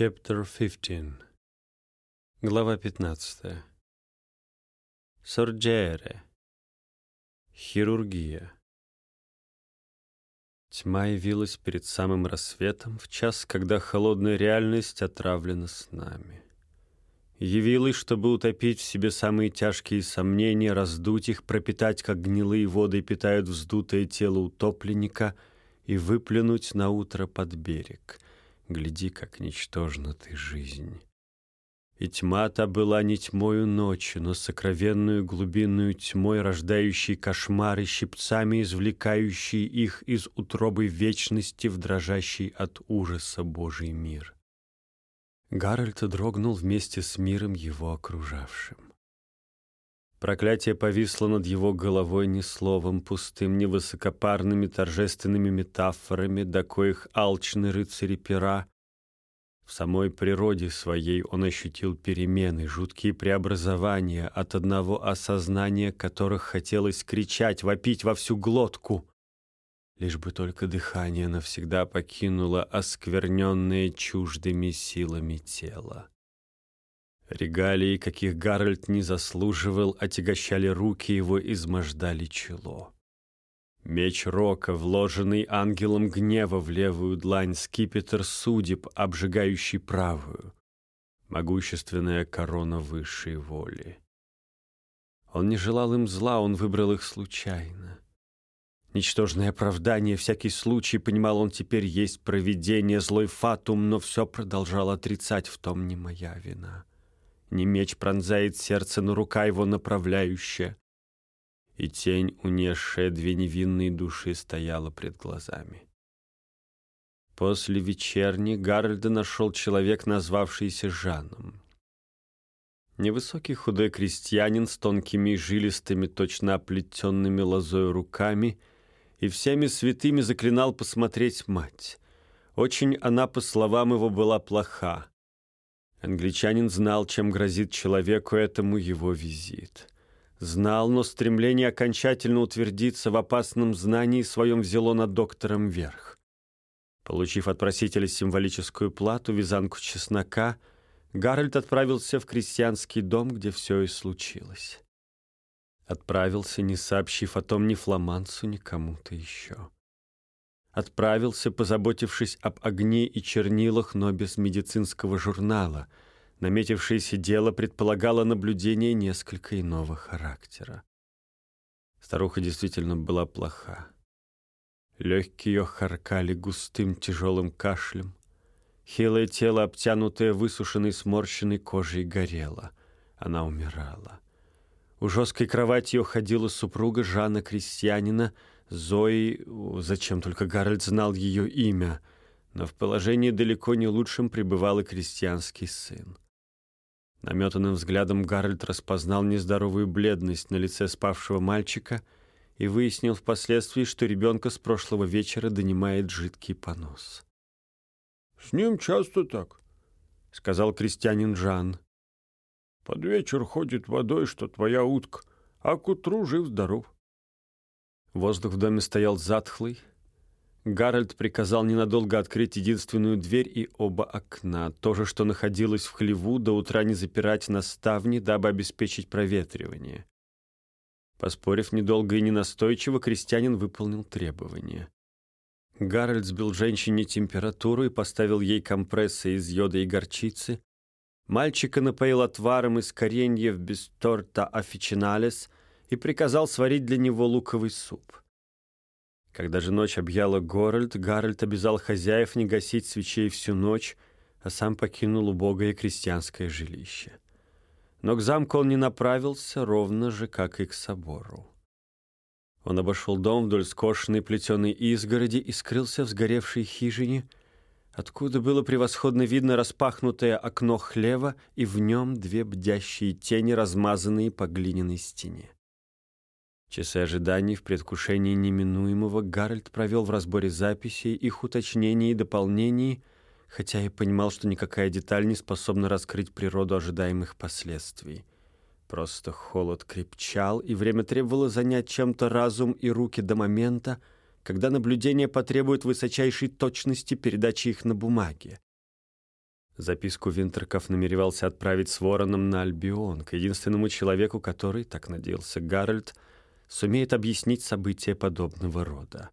Chapter 15 Глава 15 Сорджере Хирургия. Тьма явилась перед самым рассветом, в час, когда холодная реальность отравлена с нами. Явилась, чтобы утопить в себе самые тяжкие сомнения, раздуть их, пропитать, как гнилые воды питают вздутое тело утопленника и выплюнуть на утро под берег — гляди, как ничтожна ты жизнь. И тьма-то была не тьмою ночи, но сокровенную глубинную тьмой, рождающей кошмары, щипцами извлекающей их из утробы вечности в дрожащий от ужаса Божий мир. Гарольд дрогнул вместе с миром его окружавшим. Проклятие повисло над его головой не словом пустым, не высокопарными торжественными метафорами, до коих алчны рыцари пера. В самой природе своей он ощутил перемены, жуткие преобразования, от одного осознания которых хотелось кричать, вопить во всю глотку. Лишь бы только дыхание навсегда покинуло оскверненное чуждыми силами тело. Регалии, каких Гарольд не заслуживал, отягощали руки его, измождали чело. Меч Рока, вложенный ангелом гнева в левую длань, скипетр судеб, обжигающий правую, могущественная корона высшей воли. Он не желал им зла, он выбрал их случайно. Ничтожное оправдание, всякий случай, понимал он теперь, есть провидение, злой фатум, но все продолжал отрицать, в том не моя вина. Не меч пронзает сердце, но рука его направляющая. И тень, унесшая две невинные души, стояла пред глазами. После вечерни Гарольда нашел человек, назвавшийся Жаном. Невысокий худой крестьянин с тонкими жилистыми, точно оплетенными лозой руками и всеми святыми заклинал посмотреть мать. Очень она, по словам его, была плоха. Англичанин знал, чем грозит человеку этому его визит. Знал, но стремление окончательно утвердиться в опасном знании своем взяло над доктором верх. Получив от просителя символическую плату, вязанку чеснока, Гарольд отправился в крестьянский дом, где все и случилось. Отправился, не сообщив о том ни фламанцу, ни кому-то еще. Отправился, позаботившись об огне и чернилах, но без медицинского журнала. Наметившееся дело предполагало наблюдение несколько иного характера. Старуха действительно была плоха. Легкие ее харкали густым тяжелым кашлем. Хилое тело, обтянутое высушенной сморщенной кожей, горело. Она умирала. У жесткой кровати ее ходила супруга Жана Крестьянина — Зои, зачем только Гарольд знал ее имя, но в положении далеко не лучшем пребывал и крестьянский сын. Наметанным взглядом Гарольд распознал нездоровую бледность на лице спавшего мальчика и выяснил впоследствии, что ребенка с прошлого вечера донимает жидкий понос. «С ним часто так», — сказал крестьянин Жан. «Под вечер ходит водой, что твоя утка, а к утру жив-здоров». Воздух в доме стоял затхлый. Гарольд приказал ненадолго открыть единственную дверь и оба окна, то же, что находилось в хлеву, до утра не запирать на ставни, дабы обеспечить проветривание. Поспорив недолго и ненастойчиво, крестьянин выполнил требование. Гарольд сбил женщине температуру и поставил ей компрессы из йода и горчицы. Мальчика напоил отваром из кореньев bistorta officinalis — и приказал сварить для него луковый суп. Когда же ночь объяла город, Гарольд обязал хозяев не гасить свечей всю ночь, а сам покинул убогое крестьянское жилище. Но к замку он не направился, ровно же, как и к собору. Он обошел дом вдоль скошенной плетеной изгороди и скрылся в сгоревшей хижине, откуда было превосходно видно распахнутое окно хлева и в нем две бдящие тени, размазанные по глиняной стене. Часы ожиданий в предвкушении неминуемого Гарольд провел в разборе записей, их уточнений и дополнений, хотя и понимал, что никакая деталь не способна раскрыть природу ожидаемых последствий. Просто холод крепчал, и время требовало занять чем-то разум и руки до момента, когда наблюдение потребует высочайшей точности передачи их на бумаге. Записку Винтерков намеревался отправить с Вороном на Альбион, к единственному человеку, который, так надеялся Гарольд, сумеет объяснить события подобного рода.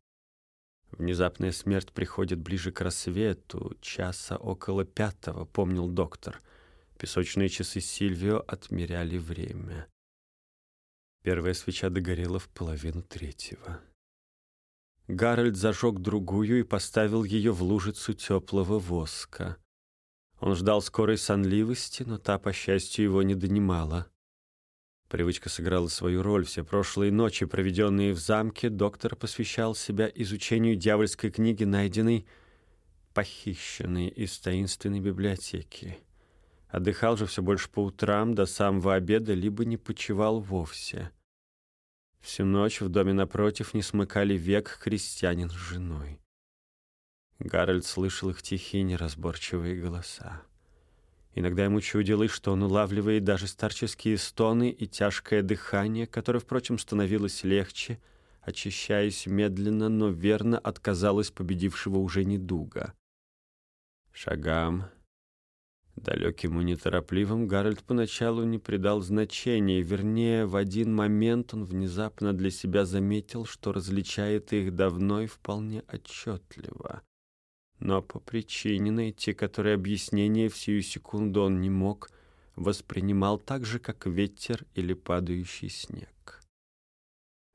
Внезапная смерть приходит ближе к рассвету, часа около пятого, помнил доктор. Песочные часы Сильвио отмеряли время. Первая свеча догорела в половину третьего. Гарольд зажег другую и поставил ее в лужицу теплого воска. Он ждал скорой сонливости, но та, по счастью, его не донимала. Привычка сыграла свою роль. Все прошлые ночи, проведенные в замке, доктор посвящал себя изучению дьявольской книги, найденной, похищенной из таинственной библиотеки. Отдыхал же все больше по утрам, до самого обеда, либо не почевал вовсе. Всю ночь в доме напротив не смыкали век христианин с женой. Гарольд слышал их тихие неразборчивые голоса. Иногда ему чудилось, что он улавливает даже старческие стоны и тяжкое дыхание, которое, впрочем, становилось легче, очищаясь медленно, но верно от, казалось, победившего уже недуга. Шагам, далеким и неторопливым, Гарольд поначалу не придал значения, вернее, в один момент он внезапно для себя заметил, что различает их давно и вполне отчетливо. Но по причине, найти которой объяснение в сию секунду он не мог, воспринимал так же, как ветер или падающий снег.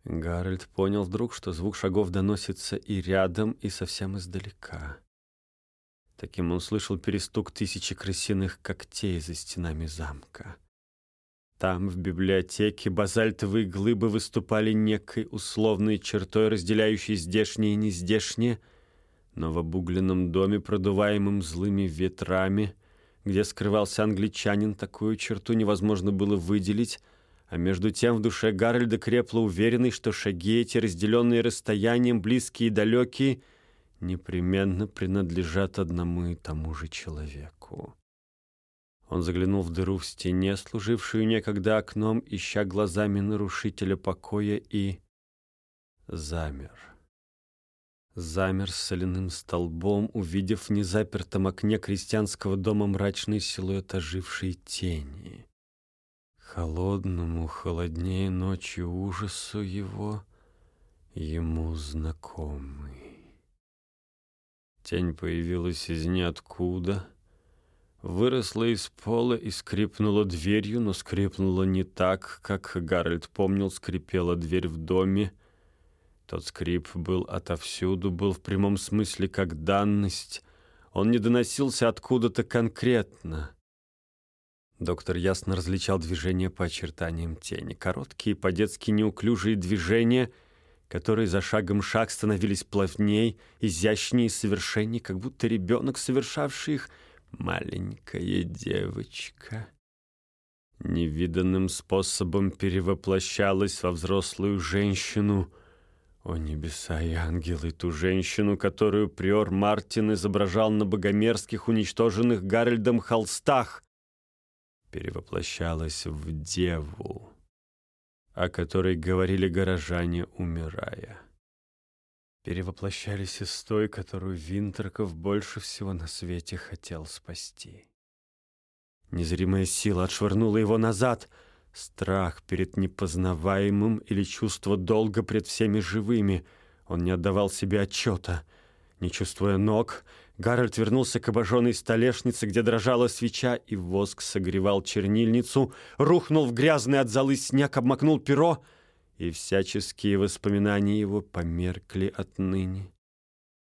Гарольд понял вдруг, что звук шагов доносится и рядом, и совсем издалека. Таким он слышал перестук тысячи крысиных когтей за стенами замка. Там, в библиотеке, базальтовые глыбы выступали некой условной чертой, разделяющей здешнее и нездешнее — но в обугленном доме, продуваемом злыми ветрами, где скрывался англичанин, такую черту невозможно было выделить, а между тем в душе Гарольда крепло уверенный, что шаги эти, разделенные расстоянием, близкие и далекие, непременно принадлежат одному и тому же человеку. Он заглянул в дыру в стене, служившую некогда окном, ища глазами нарушителя покоя, и замер замер с соляным столбом, увидев в незапертом окне крестьянского дома мрачный силуэт ожившей тени. Холодному, холоднее ночью ужасу его, ему знакомый. Тень появилась из ниоткуда, выросла из пола и скрипнула дверью, но скрипнула не так, как Гарольд помнил, скрипела дверь в доме, тот скрип был отовсюду, был в прямом смысле как данность. Он не доносился откуда-то конкретно. Доктор ясно различал движения по очертаниям тени. Короткие, по-детски неуклюжие движения, которые за шагом шаг становились плавней, изящнее и совершенней, как будто ребенок, совершавший их, маленькая девочка. Невиданным способом перевоплощалась во взрослую женщину — о небеса и ангелы, ту женщину, которую приор Мартин изображал на богомерзких, уничтоженных Гарольдом холстах, перевоплощалась в деву, о которой говорили горожане, умирая. Перевоплощались из той, которую Винтерков больше всего на свете хотел спасти. Незримая сила отшвырнула его назад — Страх перед непознаваемым или чувство долга пред всеми живыми. Он не отдавал себе отчета. Не чувствуя ног, Гарольд вернулся к обожженной столешнице, где дрожала свеча, и воск согревал чернильницу, рухнул в грязный от золы снег, обмакнул перо, и всяческие воспоминания его померкли отныне.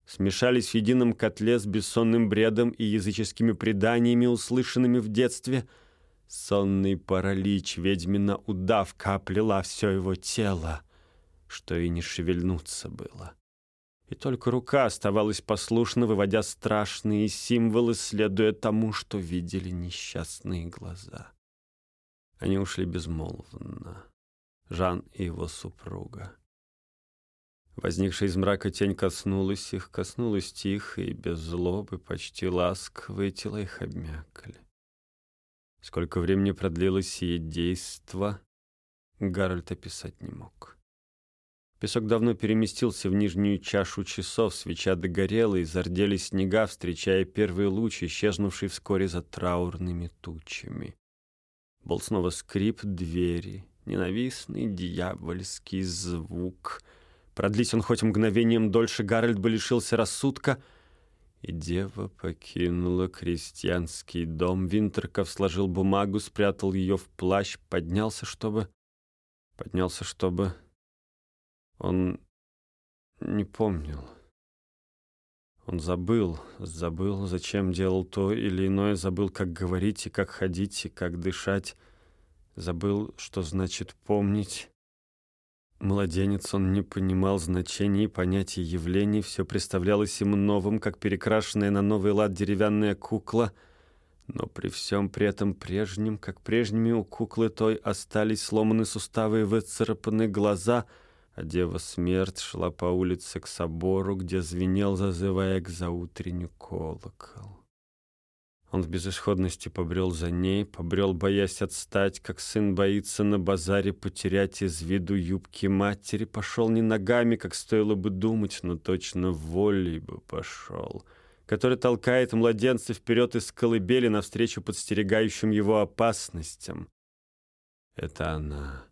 Смешались в едином котле с бессонным бредом и языческими преданиями, услышанными в детстве — Сонный паралич, ведьмина удавка оплела все его тело, что и не шевельнуться было. И только рука оставалась послушно, выводя страшные символы, следуя тому, что видели несчастные глаза. Они ушли безмолвно. Жан и его супруга. Возникшая из мрака тень коснулась их, коснулась тихо и без злобы, почти ласково, и тела их обмякли. Сколько времени продлилось сие действо, Гарольд описать не мог. Песок давно переместился в нижнюю чашу часов, свеча догорела, и зарделись снега, встречая первый луч, исчезнувший вскоре за траурными тучами. Был снова скрип двери, ненавистный дьявольский звук. Продлись он хоть мгновением дольше, Гарольд бы лишился рассудка, и дева покинула крестьянский дом. Винтерков сложил бумагу, спрятал ее в плащ, поднялся, чтобы... Поднялся, чтобы... Он не помнил. Он забыл, забыл, зачем делал то или иное, забыл, как говорить и как ходить и как дышать, забыл, что значит помнить. Младенец, он не понимал значений и понятий явлений, все представлялось ему новым, как перекрашенная на новый лад деревянная кукла, но при всем при этом прежнем, как прежними у куклы той остались сломаны суставы и выцарапаны глаза — а дева смерть шла по улице к собору, где звенел, зазывая к заутренню колокол. Он в безысходности побрел за ней, побрел, боясь отстать, как сын боится на базаре потерять из виду юбки матери, пошел не ногами, как стоило бы думать, но точно волей бы пошел, который толкает младенца вперед из колыбели навстречу подстерегающим его опасностям. Это она.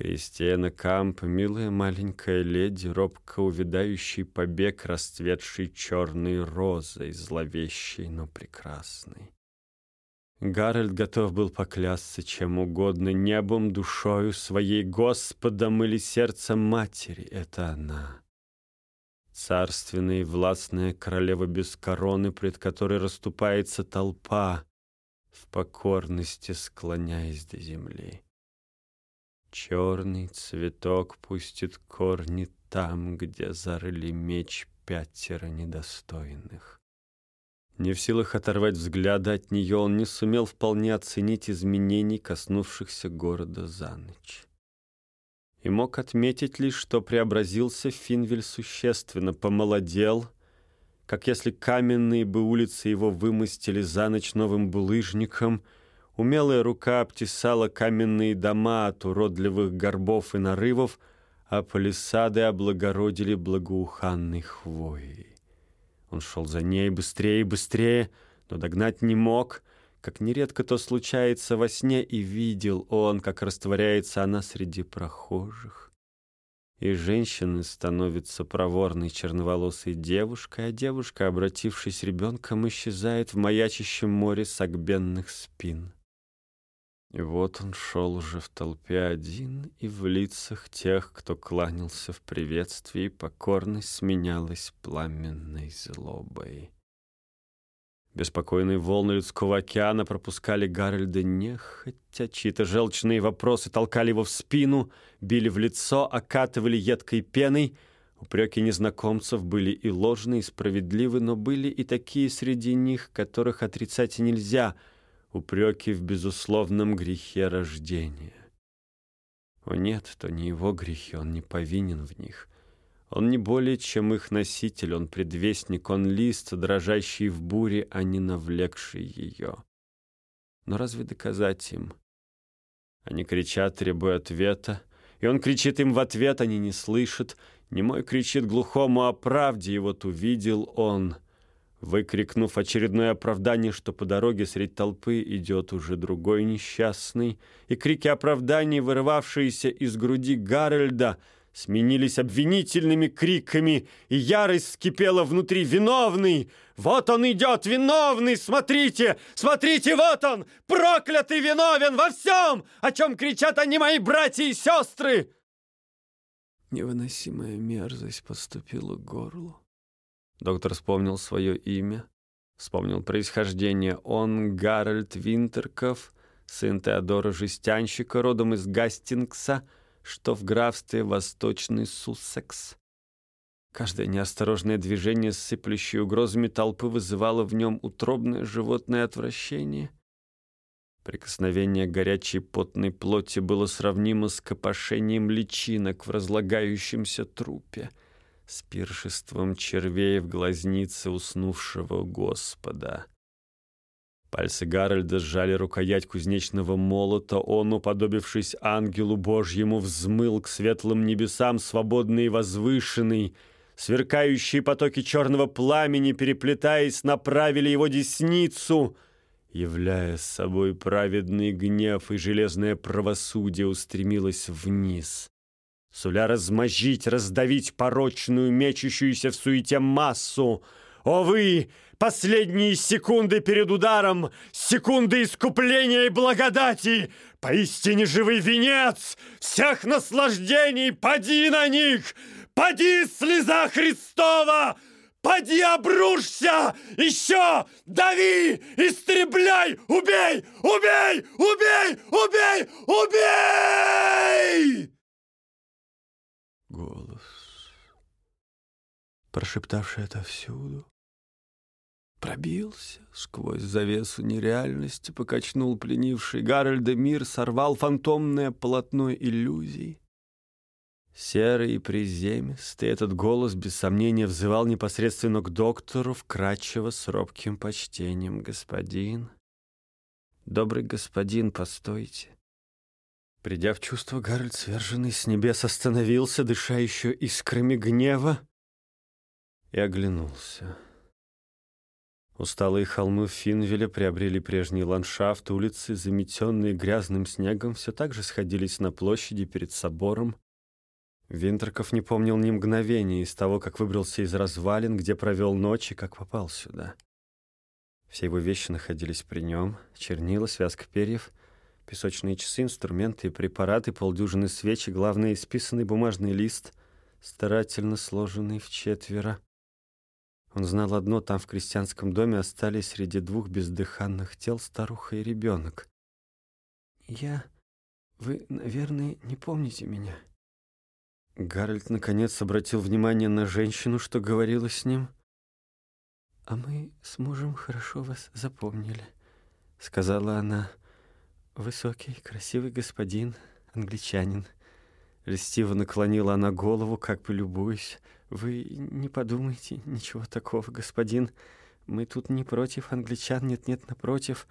Кристиана Камп, милая маленькая леди, робко увядающий побег, расцветший черной розой, зловещей, но прекрасной. Гарольд готов был поклясться чем угодно, небом, душою своей, Господом или сердцем матери. Это она. Царственная и властная королева без короны, пред которой расступается толпа, в покорности склоняясь до земли. Черный цветок пустит корни там, где зарыли меч пятеро недостойных. Не в силах оторвать взгляда от нее, он не сумел вполне оценить изменений, коснувшихся города за ночь. И мог отметить лишь, что преобразился Финвель существенно, помолодел, как если каменные бы улицы его вымостили за ночь новым булыжником — Умелая рука обтесала каменные дома от уродливых горбов и нарывов, а палисады облагородили благоуханной хвоей. Он шел за ней быстрее и быстрее, но догнать не мог, как нередко то случается во сне, и видел он, как растворяется она среди прохожих. И женщина становится проворной черноволосой девушкой, а девушка, обратившись ребенком, исчезает в маячащем море согбенных спин. И вот он шел уже в толпе один, и в лицах тех, кто кланялся в приветствии, покорность сменялась пламенной злобой. Беспокойные волны людского океана пропускали Гарольда нехотя, чьи-то желчные вопросы толкали его в спину, били в лицо, окатывали едкой пеной. Упреки незнакомцев были и ложные, и справедливы, но были и такие среди них, которых отрицать нельзя — упреки в безусловном грехе рождения. О нет, то не его грехи, он не повинен в них. Он не более, чем их носитель, он предвестник, он лист, дрожащий в буре, а не навлекший ее. Но разве доказать им? Они кричат, требуя ответа, и он кричит им в ответ, они не слышат. Немой кричит глухому о правде, и вот увидел он — Выкрикнув очередное оправдание, что по дороге средь толпы идет уже другой несчастный, и крики оправданий, вырывавшиеся из груди Гарольда, сменились обвинительными криками, и ярость вскипела внутри. «Виновный! Вот он идет, виновный! Смотрите! Смотрите, вот он! Проклятый виновен во всем, о чем кричат они, мои братья и сестры!» Невыносимая мерзость поступила к горлу. Доктор вспомнил свое имя, вспомнил происхождение. Он Гарольд Винтерков, сын Теодора Жестянщика, родом из Гастингса, что в графстве Восточный Суссекс. Каждое неосторожное движение с сыплющей угрозами толпы вызывало в нем утробное животное отвращение. Прикосновение горячей потной плоти было сравнимо с копошением личинок в разлагающемся трупе — с пиршеством червей в глазнице уснувшего Господа. Пальцы Гарольда сжали рукоять кузнечного молота. Он, уподобившись ангелу Божьему, взмыл к светлым небесам, свободный и возвышенный. Сверкающие потоки черного пламени, переплетаясь, направили его десницу, являя собой праведный гнев, и железное правосудие устремилось вниз. Суля размозжить, раздавить порочную, мечущуюся в суете массу. О вы, Последние секунды перед ударом, секунды искупления и благодати, поистине живый венец всех наслаждений, поди на них, поди, слеза Христова, поди обрушься, еще дави, истребляй, убей, убей, убей, убей, убей! Прошептавший это всюду, Пробился сквозь завесу нереальности, покачнул пленивший Гарольда мир, сорвал фантомное полотно иллюзий. Серый и приземистый этот голос, без сомнения, взывал непосредственно к доктору, вкрадчиво с робким почтением. «Господин, добрый господин, постойте». Придя в чувство, Гарольд, сверженный с небес, остановился, дыша еще искрами гнева, и оглянулся. Усталые холмы Финвеля приобрели прежний ландшафт, улицы, заметенные грязным снегом, все так же сходились на площади перед собором. Винтерков не помнил ни мгновения из того, как выбрался из развалин, где провел ночь и как попал сюда. Все его вещи находились при нем, чернила, связка перьев, песочные часы, инструменты и препараты, полдюжины свечи, главное, исписанный бумажный лист, старательно сложенный в четверо. Он знал одно, там в крестьянском доме остались среди двух бездыханных тел старуха и ребенок. «Я... Вы, наверное, не помните меня?» Гарольд наконец обратил внимание на женщину, что говорила с ним. «А мы с мужем хорошо вас запомнили», — сказала она. «Высокий, красивый господин, англичанин». Льстиво наклонила она голову, как бы любуясь. «Вы не подумайте ничего такого, господин. Мы тут не против англичан, нет-нет, напротив.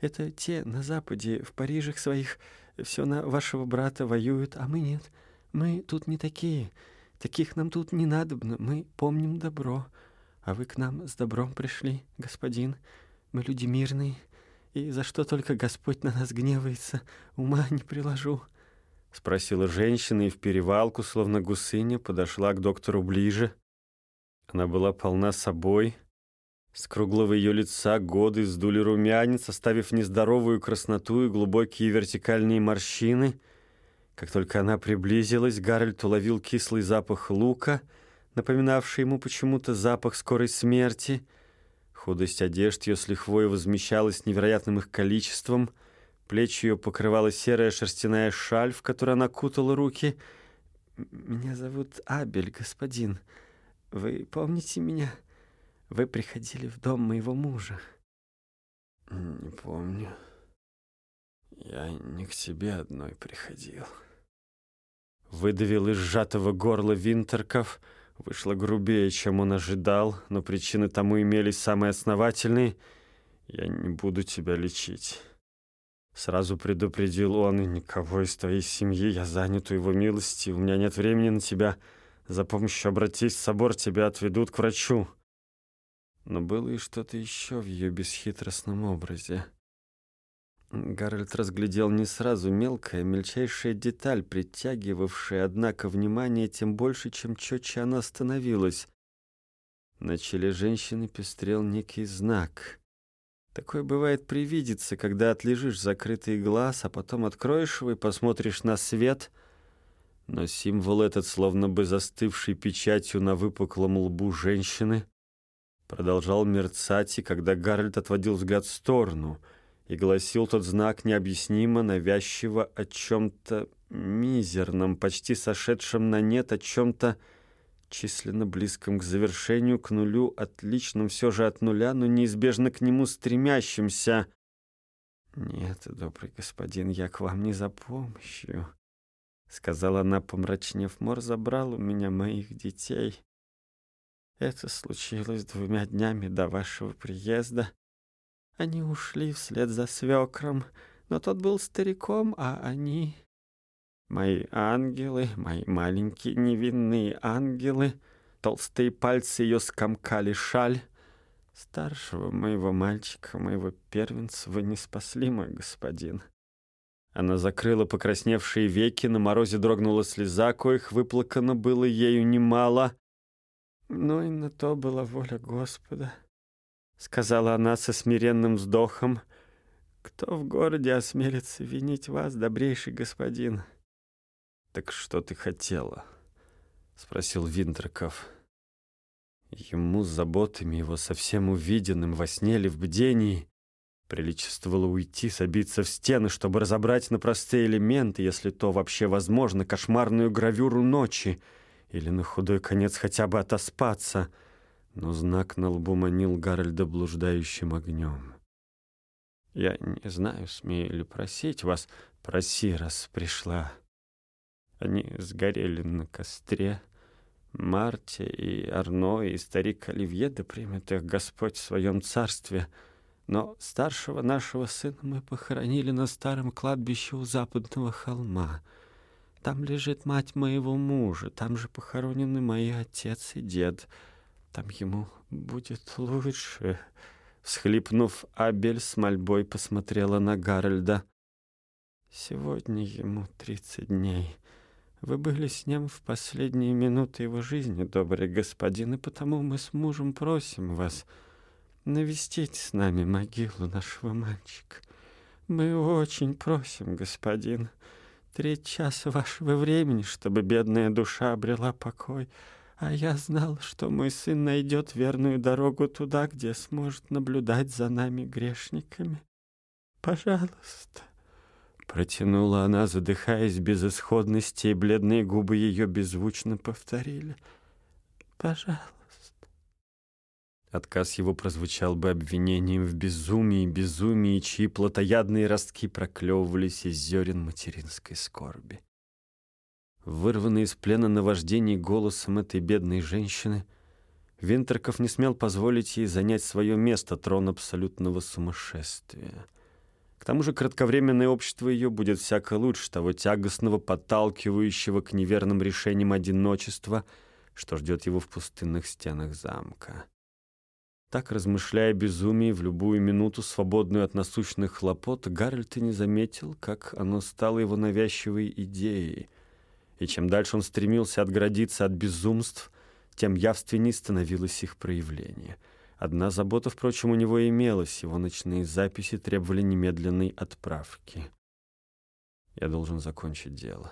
Это те на Западе, в Парижах своих, все на вашего брата воюют, а мы нет. Мы тут не такие. Таких нам тут не надобно. Мы помним добро. А вы к нам с добром пришли, господин. Мы люди мирные, и за что только Господь на нас гневается, ума не приложу». — спросила женщина и в перевалку, словно гусыня, подошла к доктору ближе. Она была полна собой. С круглого ее лица годы сдули румянец, оставив нездоровую красноту и глубокие вертикальные морщины. Как только она приблизилась, Гарольд уловил кислый запах лука, напоминавший ему почему-то запах скорой смерти. Худость одежд ее с лихвой возмещалась невероятным их количеством — Плечи ее покрывала серая шерстяная шаль, в которой она кутала руки. «Меня зовут Абель, господин. Вы помните меня? Вы приходили в дом моего мужа». «Не помню. Я не к тебе одной приходил». Выдавил из сжатого горла Винтерков. Вышло грубее, чем он ожидал, но причины тому имелись самые основательные. «Я не буду тебя лечить». Сразу предупредил он, и никого из твоей семьи, я занят у его милости, у меня нет времени на тебя. За помощью обратись в собор, тебя отведут к врачу. Но было и что-то еще в ее бесхитростном образе. Гарольд разглядел не сразу мелкая, мельчайшая деталь, притягивавшая, однако, внимание тем больше, чем четче она становилась. На челе женщины пестрел некий знак — Такое бывает привидится, когда отлежишь закрытый глаз, а потом откроешь его и посмотришь на свет. Но символ этот, словно бы застывший печатью на выпуклом лбу женщины, продолжал мерцать, и когда Гарольд отводил взгляд в сторону и гласил тот знак необъяснимо, навязчиво о чем-то мизерном, почти сошедшем на нет, о чем-то численно близком к завершению, к нулю, отличном все же от нуля, но неизбежно к нему стремящимся. «Нет, добрый господин, я к вам не за помощью», — сказала она, помрачнев. «Мор забрал у меня моих детей. Это случилось двумя днями до вашего приезда. Они ушли вслед за свекром, но тот был стариком, а они... Мои ангелы, мои маленькие невинные ангелы, толстые пальцы ее скомкали шаль. Старшего моего мальчика, моего первенца, вы не спасли, мой господин. Она закрыла покрасневшие веки, на морозе дрогнула слеза, коих выплакано было ею немало. Но и на то была воля Господа, — сказала она со смиренным вздохом. Кто в городе осмелится винить вас, добрейший господин? «Так что ты хотела?» — спросил Винтерков. Ему с заботами его совсем увиденным во сне или в бдении приличествовало уйти, собиться в стены, чтобы разобрать на простые элементы, если то вообще возможно, кошмарную гравюру ночи, или на худой конец хотя бы отоспаться. Но знак на лбу манил Гарольда блуждающим огнем. «Я не знаю, смею ли просить вас, проси, раз пришла». Они сгорели на костре. Марте и Арно и старик Оливье, да примет их Господь в своем царстве. Но старшего нашего сына мы похоронили на старом кладбище у западного холма. Там лежит мать моего мужа, там же похоронены мои отец и дед. Там ему будет лучше. Всхлипнув, Абель с мольбой посмотрела на Гарольда. Сегодня ему тридцать дней. Вы были с ним в последние минуты его жизни, добрый господин, и потому мы с мужем просим вас навестить с нами могилу нашего мальчика. Мы очень просим, господин, треть часа вашего времени, чтобы бедная душа обрела покой, а я знал, что мой сын найдет верную дорогу туда, где сможет наблюдать за нами грешниками. Пожалуйста. Протянула она, задыхаясь безысходности, и бледные губы ее беззвучно повторили. «Пожалуйста». Отказ его прозвучал бы обвинением в безумии, безумии, чьи плотоядные ростки проклевывались из зерен материнской скорби. Вырванный из плена наваждений голосом этой бедной женщины, Винтерков не смел позволить ей занять свое место, трон абсолютного сумасшествия. К тому же кратковременное общество ее будет всяко лучше того тягостного, подталкивающего к неверным решениям одиночества, что ждет его в пустынных стенах замка. Так, размышляя безумие в любую минуту, свободную от насущных хлопот, Гарольд и не заметил, как оно стало его навязчивой идеей. И чем дальше он стремился отгородиться от безумств, тем явственней становилось их проявление — Одна забота, впрочем, у него имелась. Его ночные записи требовали немедленной отправки. «Я должен закончить дело»,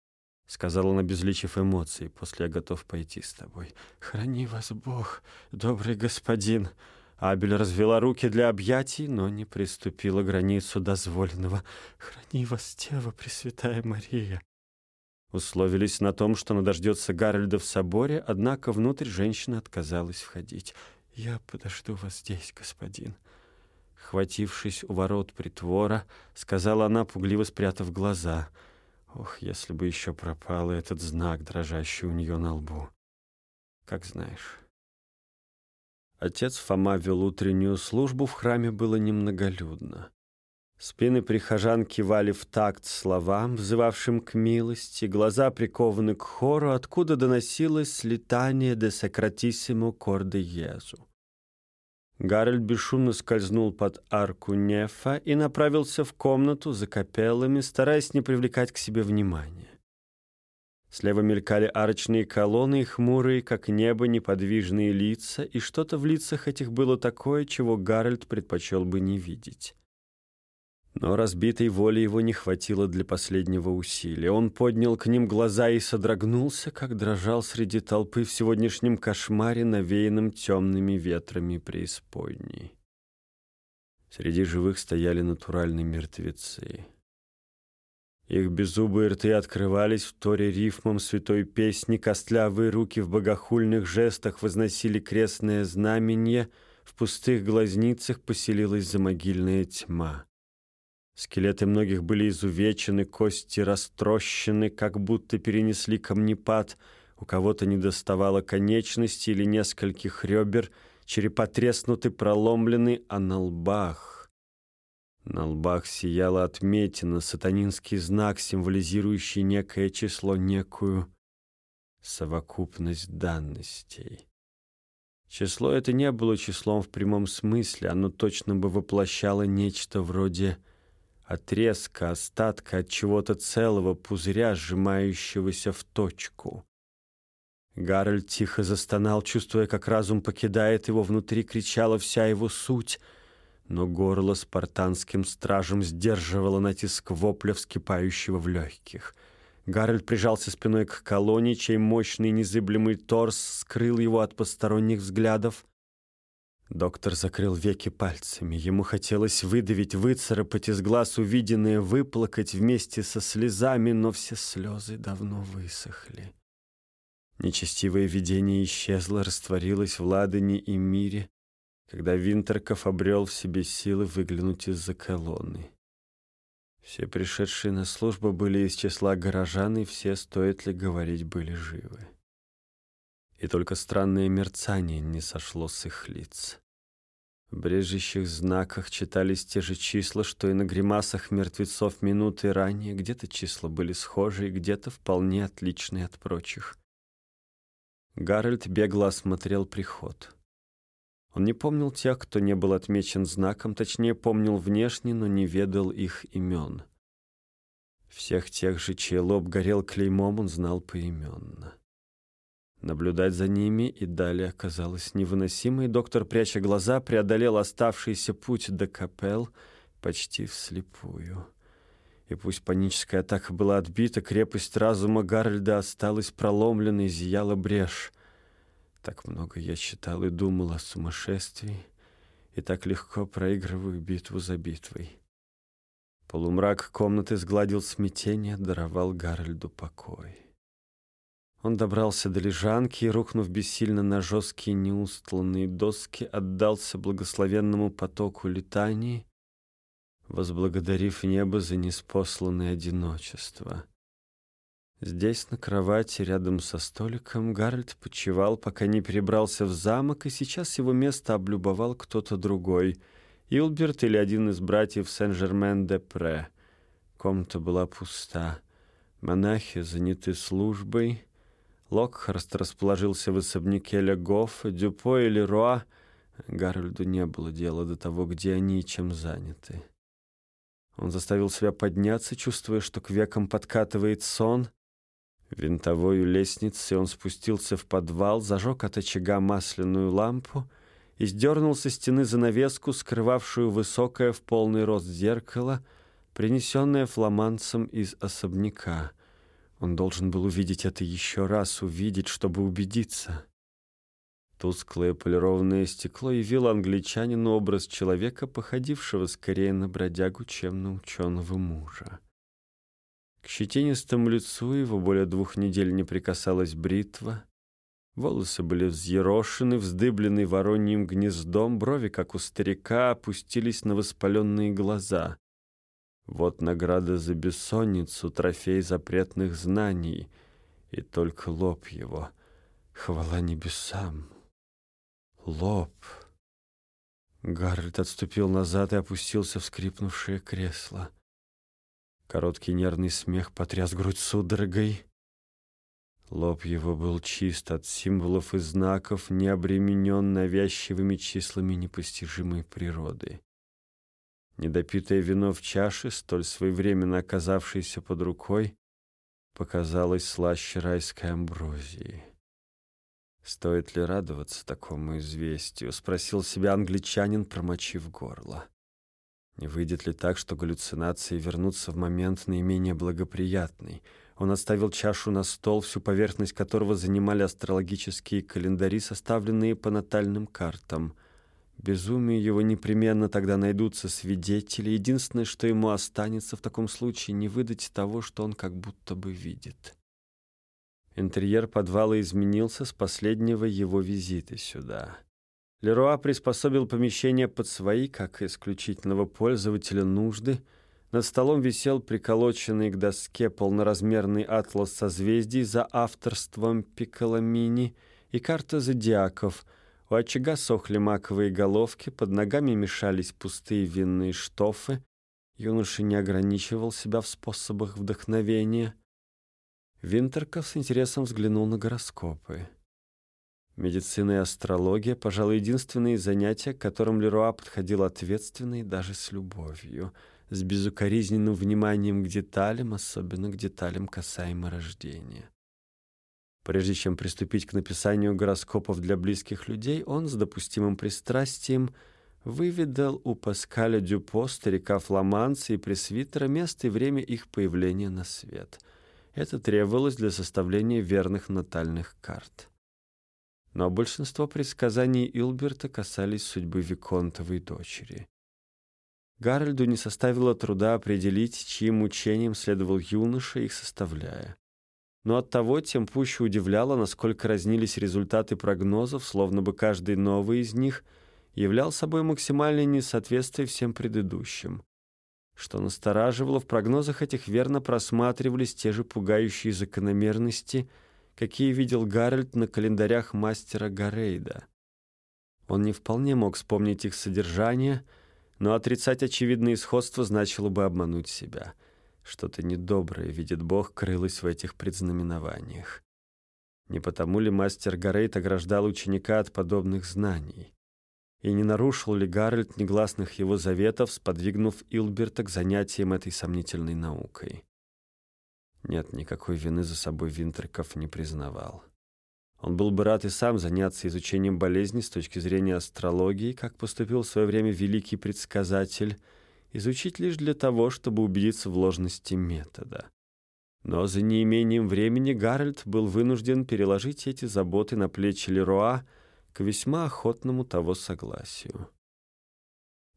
— сказал он, обезличив эмоции. «После я готов пойти с тобой». «Храни вас Бог, добрый господин». Абель развела руки для объятий, но не приступила границу дозволенного. «Храни вас, Дева Пресвятая Мария». Условились на том, что она дождется Гарольда в соборе, однако внутрь женщина отказалась входить. «Я подожду вас здесь, господин». Хватившись у ворот притвора, сказала она, пугливо спрятав глаза. Ох, если бы еще пропал этот знак, дрожащий у нее на лбу. Как знаешь. Отец Фома вел утреннюю службу, в храме было немноголюдно. Спины прихожан кивали в такт словам, взывавшим к милости, глаза прикованы к хору, откуда доносилось летание де сакратиссимо корде Езу. Гарольд бесшумно скользнул под арку нефа и направился в комнату за капеллами, стараясь не привлекать к себе внимания. Слева мелькали арочные колонны и хмурые, как небо, неподвижные лица, и что-то в лицах этих было такое, чего Гарольд предпочел бы не видеть. Но разбитой воли его не хватило для последнего усилия. Он поднял к ним глаза и содрогнулся, как дрожал среди толпы в сегодняшнем кошмаре, навеянном темными ветрами преисподней. Среди живых стояли натуральные мертвецы. Их беззубые рты открывались в торе рифмом святой песни, костлявые руки в богохульных жестах возносили крестное знамение, в пустых глазницах поселилась замогильная тьма. Скелеты многих были изувечены, кости растрощены, как будто перенесли камнепад. У кого-то недоставало конечности или нескольких ребер, черепа треснуты, проломлены, а на лбах... На лбах сияла отметина, сатанинский знак, символизирующий некое число, некую совокупность данностей. Число это не было числом в прямом смысле, оно точно бы воплощало нечто вроде отрезка, остатка от чего-то целого пузыря, сжимающегося в точку. Гарольд тихо застонал, чувствуя, как разум покидает его, внутри кричала вся его суть, но горло спартанским стражем сдерживало натиск вопля, вскипающего в легких. Гарольд прижался спиной к колонне, чей мощный незыблемый торс скрыл его от посторонних взглядов. Доктор закрыл веки пальцами. Ему хотелось выдавить, выцарапать из глаз увиденное, выплакать вместе со слезами, но все слезы давно высохли. Нечестивое видение исчезло, растворилось в ладане и мире, когда Винтерков обрел в себе силы выглянуть из-за колонны. Все пришедшие на службу были из числа горожан, и все, стоит ли говорить, были живы. И только странное мерцание не сошло с их лиц. В брежущих знаках читались те же числа, что и на гримасах мертвецов минуты ранее. Где-то числа были схожие, где-то вполне отличные от прочих. Гарольд бегло осмотрел приход. Он не помнил тех, кто не был отмечен знаком, точнее, помнил внешне, но не ведал их имен. Всех тех же, чей лоб горел клеймом, он знал поименно. Наблюдать за ними и далее оказалось невыносимо, и доктор, пряча глаза, преодолел оставшийся путь до капел почти вслепую. И пусть паническая атака была отбита, крепость разума Гарольда осталась проломленной, зияла брешь. Так много я читал и думал о сумасшествии, и так легко проигрываю битву за битвой. Полумрак комнаты сгладил смятение, даровал Гарольду покой. Он добрался до лежанки и, рухнув бессильно на жесткие неустланные доски, отдался благословенному потоку летаний, возблагодарив небо за неспосланное одиночество. Здесь, на кровати, рядом со столиком, Гарольд почевал, пока не перебрался в замок, и сейчас его место облюбовал кто-то другой — Илберт или один из братьев Сен-Жермен-де-Пре. Комната была пуста. Монахи заняты службой. Локхарст расположился в особняке Легоффа, Дюпо или Руа. Гарольду не было дела до того, где они и чем заняты. Он заставил себя подняться, чувствуя, что к векам подкатывает сон. Винтовой лестницей он спустился в подвал, зажег от очага масляную лампу и сдернул со стены занавеску, скрывавшую высокое в полный рост зеркало, принесенное фламанцем из особняка. Он должен был увидеть это еще раз, увидеть, чтобы убедиться. Тусклое полированное стекло явило англичанину образ человека, походившего скорее на бродягу, чем на ученого мужа. К щетинистому лицу его более двух недель не прикасалась бритва. Волосы были взъерошены, вздыблены вороньим гнездом, брови, как у старика, опустились на воспаленные глаза. Вот награда за бессонницу, трофей запретных знаний, и только лоб его. Хвала небесам, лоб. Гарольд отступил назад и опустился в скрипнувшее кресло. Короткий нервный смех потряс грудь судорогой. Лоб его был чист от символов и знаков, не обременен навязчивыми числами непостижимой природы. Недопитое вино в чаше, столь своевременно оказавшееся под рукой, показалось слаще райской амброзии. «Стоит ли радоваться такому известию?» — спросил себя англичанин, промочив горло. «Не выйдет ли так, что галлюцинации вернутся в момент наименее благоприятный?» Он оставил чашу на стол, всю поверхность которого занимали астрологические календари, составленные по натальным картам. Безумию его непременно тогда найдутся свидетели. Единственное, что ему останется в таком случае, не выдать того, что он как будто бы видит. Интерьер подвала изменился с последнего его визита сюда. Леруа приспособил помещение под свои, как исключительного пользователя, нужды — над столом висел приколоченный к доске полноразмерный атлас созвездий за авторством Пиколамини и карта зодиаков. У очага сохли маковые головки, под ногами мешались пустые винные штофы. Юноша не ограничивал себя в способах вдохновения. Винтерков с интересом взглянул на гороскопы. Медицина и астрология, пожалуй, единственные занятия, к которым Леруа подходил ответственно и даже с любовью, с безукоризненным вниманием к деталям, особенно к деталям касаемо рождения. Прежде чем приступить к написанию гороскопов для близких людей, он с допустимым пристрастием выведал у Паскаля Дюпо, старика фламанца и пресвитера место и время их появления на свет. Это требовалось для составления верных натальных карт. Но большинство предсказаний Илберта касались судьбы Виконтовой дочери. Гарольду не составило труда определить, чьим учением следовал юноша, их составляя но оттого тем пуще удивляло, насколько разнились результаты прогнозов, словно бы каждый новый из них являл собой максимальное несоответствие всем предыдущим. Что настораживало, в прогнозах этих верно просматривались те же пугающие закономерности, какие видел Гарольд на календарях мастера Гарейда. Он не вполне мог вспомнить их содержание, но отрицать очевидное сходство значило бы обмануть себя — что-то недоброе, видит Бог, крылось в этих предзнаменованиях. Не потому ли мастер Гарейт ограждал ученика от подобных знаний? И не нарушил ли Гарольд негласных его заветов, сподвигнув Илберта к занятиям этой сомнительной наукой? Нет, никакой вины за собой Винтерков не признавал. Он был бы рад и сам заняться изучением болезни с точки зрения астрологии, как поступил в свое время великий предсказатель – изучить лишь для того, чтобы убедиться в ложности метода. Но за неимением времени Гарольд был вынужден переложить эти заботы на плечи Леруа к весьма охотному того согласию.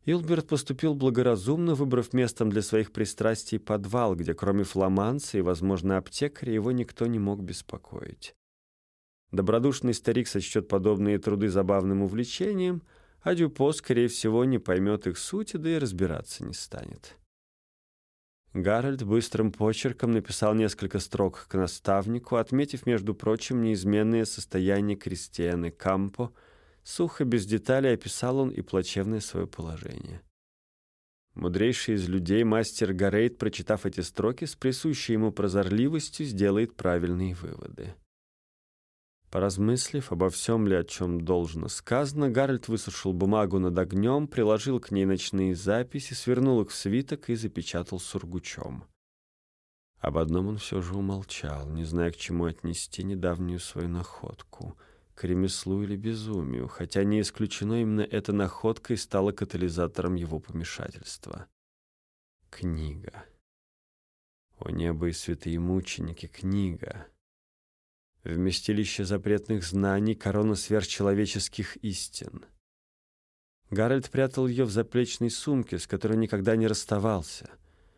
Илберт поступил благоразумно, выбрав местом для своих пристрастий подвал, где кроме фламанца и, возможно, аптекаря его никто не мог беспокоить. Добродушный старик сочтет подобные труды забавным увлечением — а Дюпо, скорее всего, не поймет их сути, да и разбираться не станет. Гарольд быстрым почерком написал несколько строк к наставнику, отметив, между прочим, неизменное состояние Кристианы Кампо. Сухо, без деталей описал он и плачевное свое положение. Мудрейший из людей, мастер Гарейд, прочитав эти строки, с присущей ему прозорливостью сделает правильные выводы. Поразмыслив обо всем ли, о чем должно сказано, Гарольд высушил бумагу над огнем, приложил к ней ночные записи, свернул их в свиток и запечатал сургучом. Об одном он все же умолчал, не зная, к чему отнести недавнюю свою находку — к ремеслу или безумию, хотя не исключено именно эта находка и стала катализатором его помешательства. Книга. О небо и святые мученики, книга! Вместилище запретных знаний, корона сверхчеловеческих истин. Гарольд прятал ее в заплечной сумке, с которой никогда не расставался.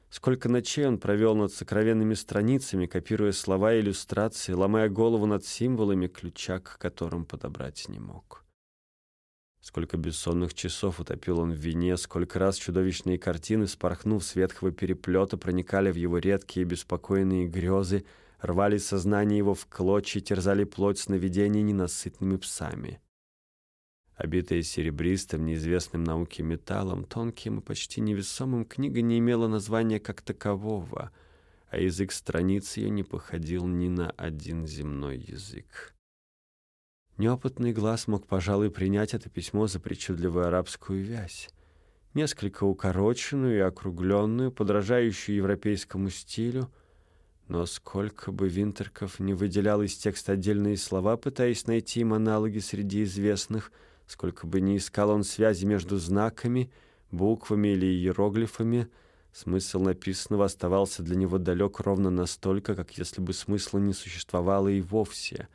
Сколько ночей он провел над сокровенными страницами, копируя слова и иллюстрации, ломая голову над символами, ключа к которым подобрать не мог. Сколько бессонных часов утопил он в вине, сколько раз чудовищные картины, спорхнув с ветхого переплета, проникали в его редкие беспокойные грезы, рвали сознание его в клочья, терзали плоть сновидений ненасытными псами. Обитая серебристым, неизвестным науке металлом, тонким и почти невесомым, книга не имела названия как такового, а язык страниц ее не походил ни на один земной язык. Неопытный глаз мог, пожалуй, принять это письмо за причудливую арабскую вязь, несколько укороченную и округленную, подражающую европейскому стилю, но сколько бы Винтерков не выделял из текста отдельные слова, пытаясь найти им аналоги среди известных, сколько бы ни искал он связи между знаками, буквами или иероглифами, смысл написанного оставался для него далек ровно настолько, как если бы смысла не существовало и вовсе.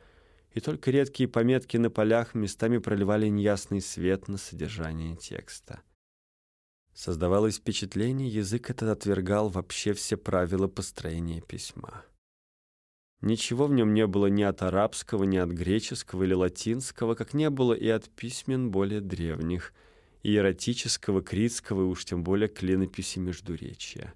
И только редкие пометки на полях местами проливали неясный свет на содержание текста. Создавалось впечатление, язык этот отвергал вообще все правила построения письма. Ничего в нем не было ни от арабского, ни от греческого или латинского, как не было и от письмен более древних, и критского, и уж тем более клинописи Междуречия.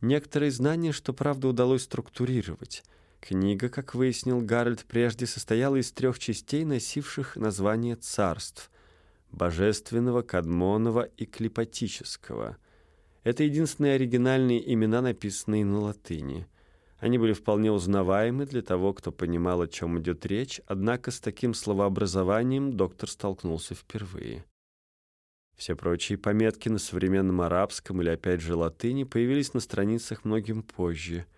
Некоторые знания, что правда, удалось структурировать, Книга, как выяснил Гарольд прежде, состояла из трех частей, носивших название царств — божественного, кадмонова и клипатического. Это единственные оригинальные имена, написанные на латыни. Они были вполне узнаваемы для того, кто понимал, о чем идет речь, однако с таким словообразованием доктор столкнулся впервые. Все прочие пометки на современном арабском или опять же латыни появились на страницах многим позже —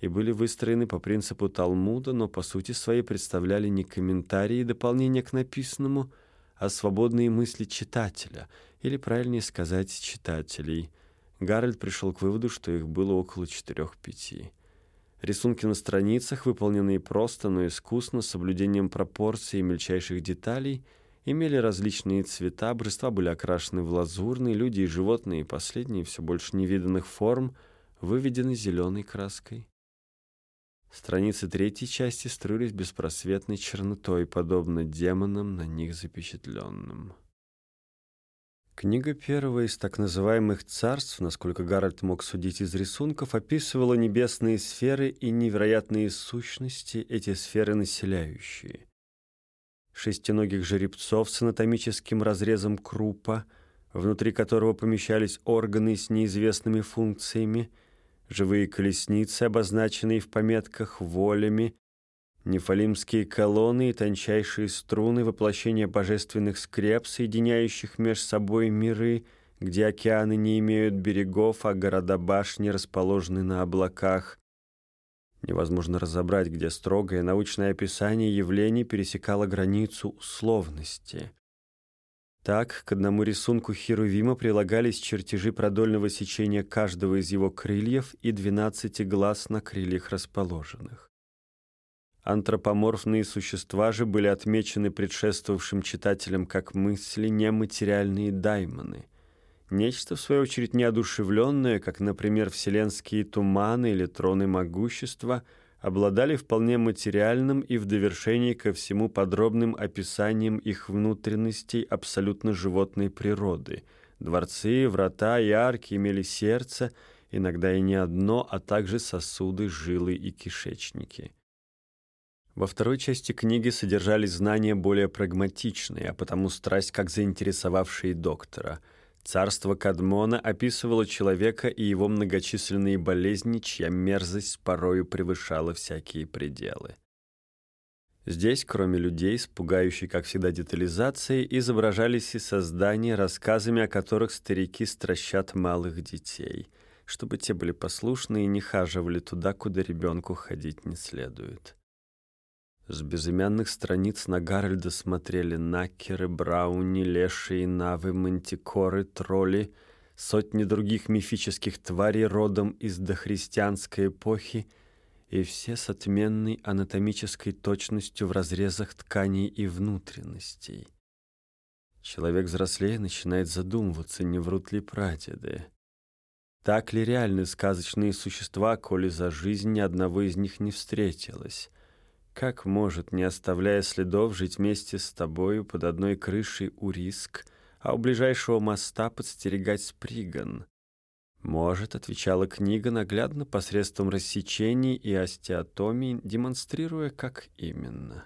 и были выстроены по принципу Талмуда, но по сути своей представляли не комментарии и дополнения к написанному, а свободные мысли читателя, или, правильнее сказать, читателей. Гарольд пришел к выводу, что их было около четырех-пяти. Рисунки на страницах, выполненные просто, но искусно, с соблюдением пропорций и мельчайших деталей, имели различные цвета, обрыства были окрашены в лазурный, люди и животные, последние, все больше невиданных форм, выведены зеленой краской. Страницы третьей части струились беспросветной чернотой, подобно демонам на них запечатленным. Книга первая из так называемых царств, насколько Гарольд мог судить из рисунков, описывала небесные сферы и невероятные сущности, эти сферы населяющие. Шестиногих жеребцов с анатомическим разрезом крупа, внутри которого помещались органы с неизвестными функциями, живые колесницы, обозначенные в пометках волями, нефалимские колонны и тончайшие струны, воплощение божественных скреп, соединяющих между собой миры, где океаны не имеют берегов, а города-башни расположены на облаках. Невозможно разобрать, где строгое научное описание явлений пересекало границу условности. Так, к одному рисунку Херувима прилагались чертежи продольного сечения каждого из его крыльев и двенадцати глаз на крыльях расположенных. Антропоморфные существа же были отмечены предшествовавшим читателям как мысли нематериальные даймоны. Нечто, в свою очередь, неодушевленное, как, например, вселенские туманы или троны могущества — обладали вполне материальным и в довершении ко всему подробным описанием их внутренностей абсолютно животной природы. Дворцы, врата и арки имели сердце, иногда и не одно, а также сосуды, жилы и кишечники. Во второй части книги содержались знания более прагматичные, а потому страсть как заинтересовавшие доктора — Царство Кадмона описывало человека и его многочисленные болезни, чья мерзость порою превышала всякие пределы. Здесь, кроме людей, с как всегда, детализацией, изображались и создания, рассказами о которых старики стращат малых детей, чтобы те были послушны и не хаживали туда, куда ребенку ходить не следует. С безымянных страниц на Гарольда смотрели накеры, брауни, лешие, навы, мантикоры, тролли, сотни других мифических тварей родом из дохристианской эпохи, и все с отменной анатомической точностью в разрезах тканей и внутренностей. Человек взрослее начинает задумываться, не врут ли прадеды. Так ли реальны сказочные существа, коли за жизнь ни одного из них не встретилось? Как может, не оставляя следов, жить вместе с тобою под одной крышей у риск, а у ближайшего моста подстерегать сприган? Может, отвечала книга наглядно посредством рассечений и остеотомий, демонстрируя, как именно.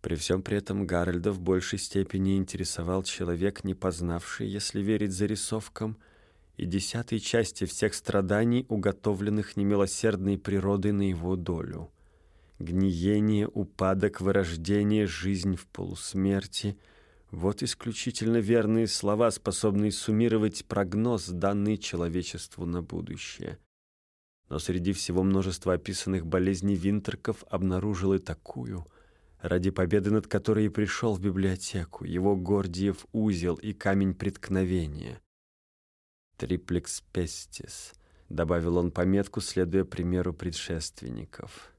При всем при этом Гарольда в большей степени интересовал человек, не познавший, если верить зарисовкам, и десятой части всех страданий, уготовленных немилосердной природой на его долю — гниение, упадок, вырождение, жизнь в полусмерти — вот исключительно верные слова, способные суммировать прогноз, данный человечеству на будущее. Но среди всего множества описанных болезней Винтерков обнаружил и такую, ради победы над которой и пришел в библиотеку, его Гордиев узел и камень преткновения. «Триплекс пестис», — добавил он пометку, следуя примеру предшественников.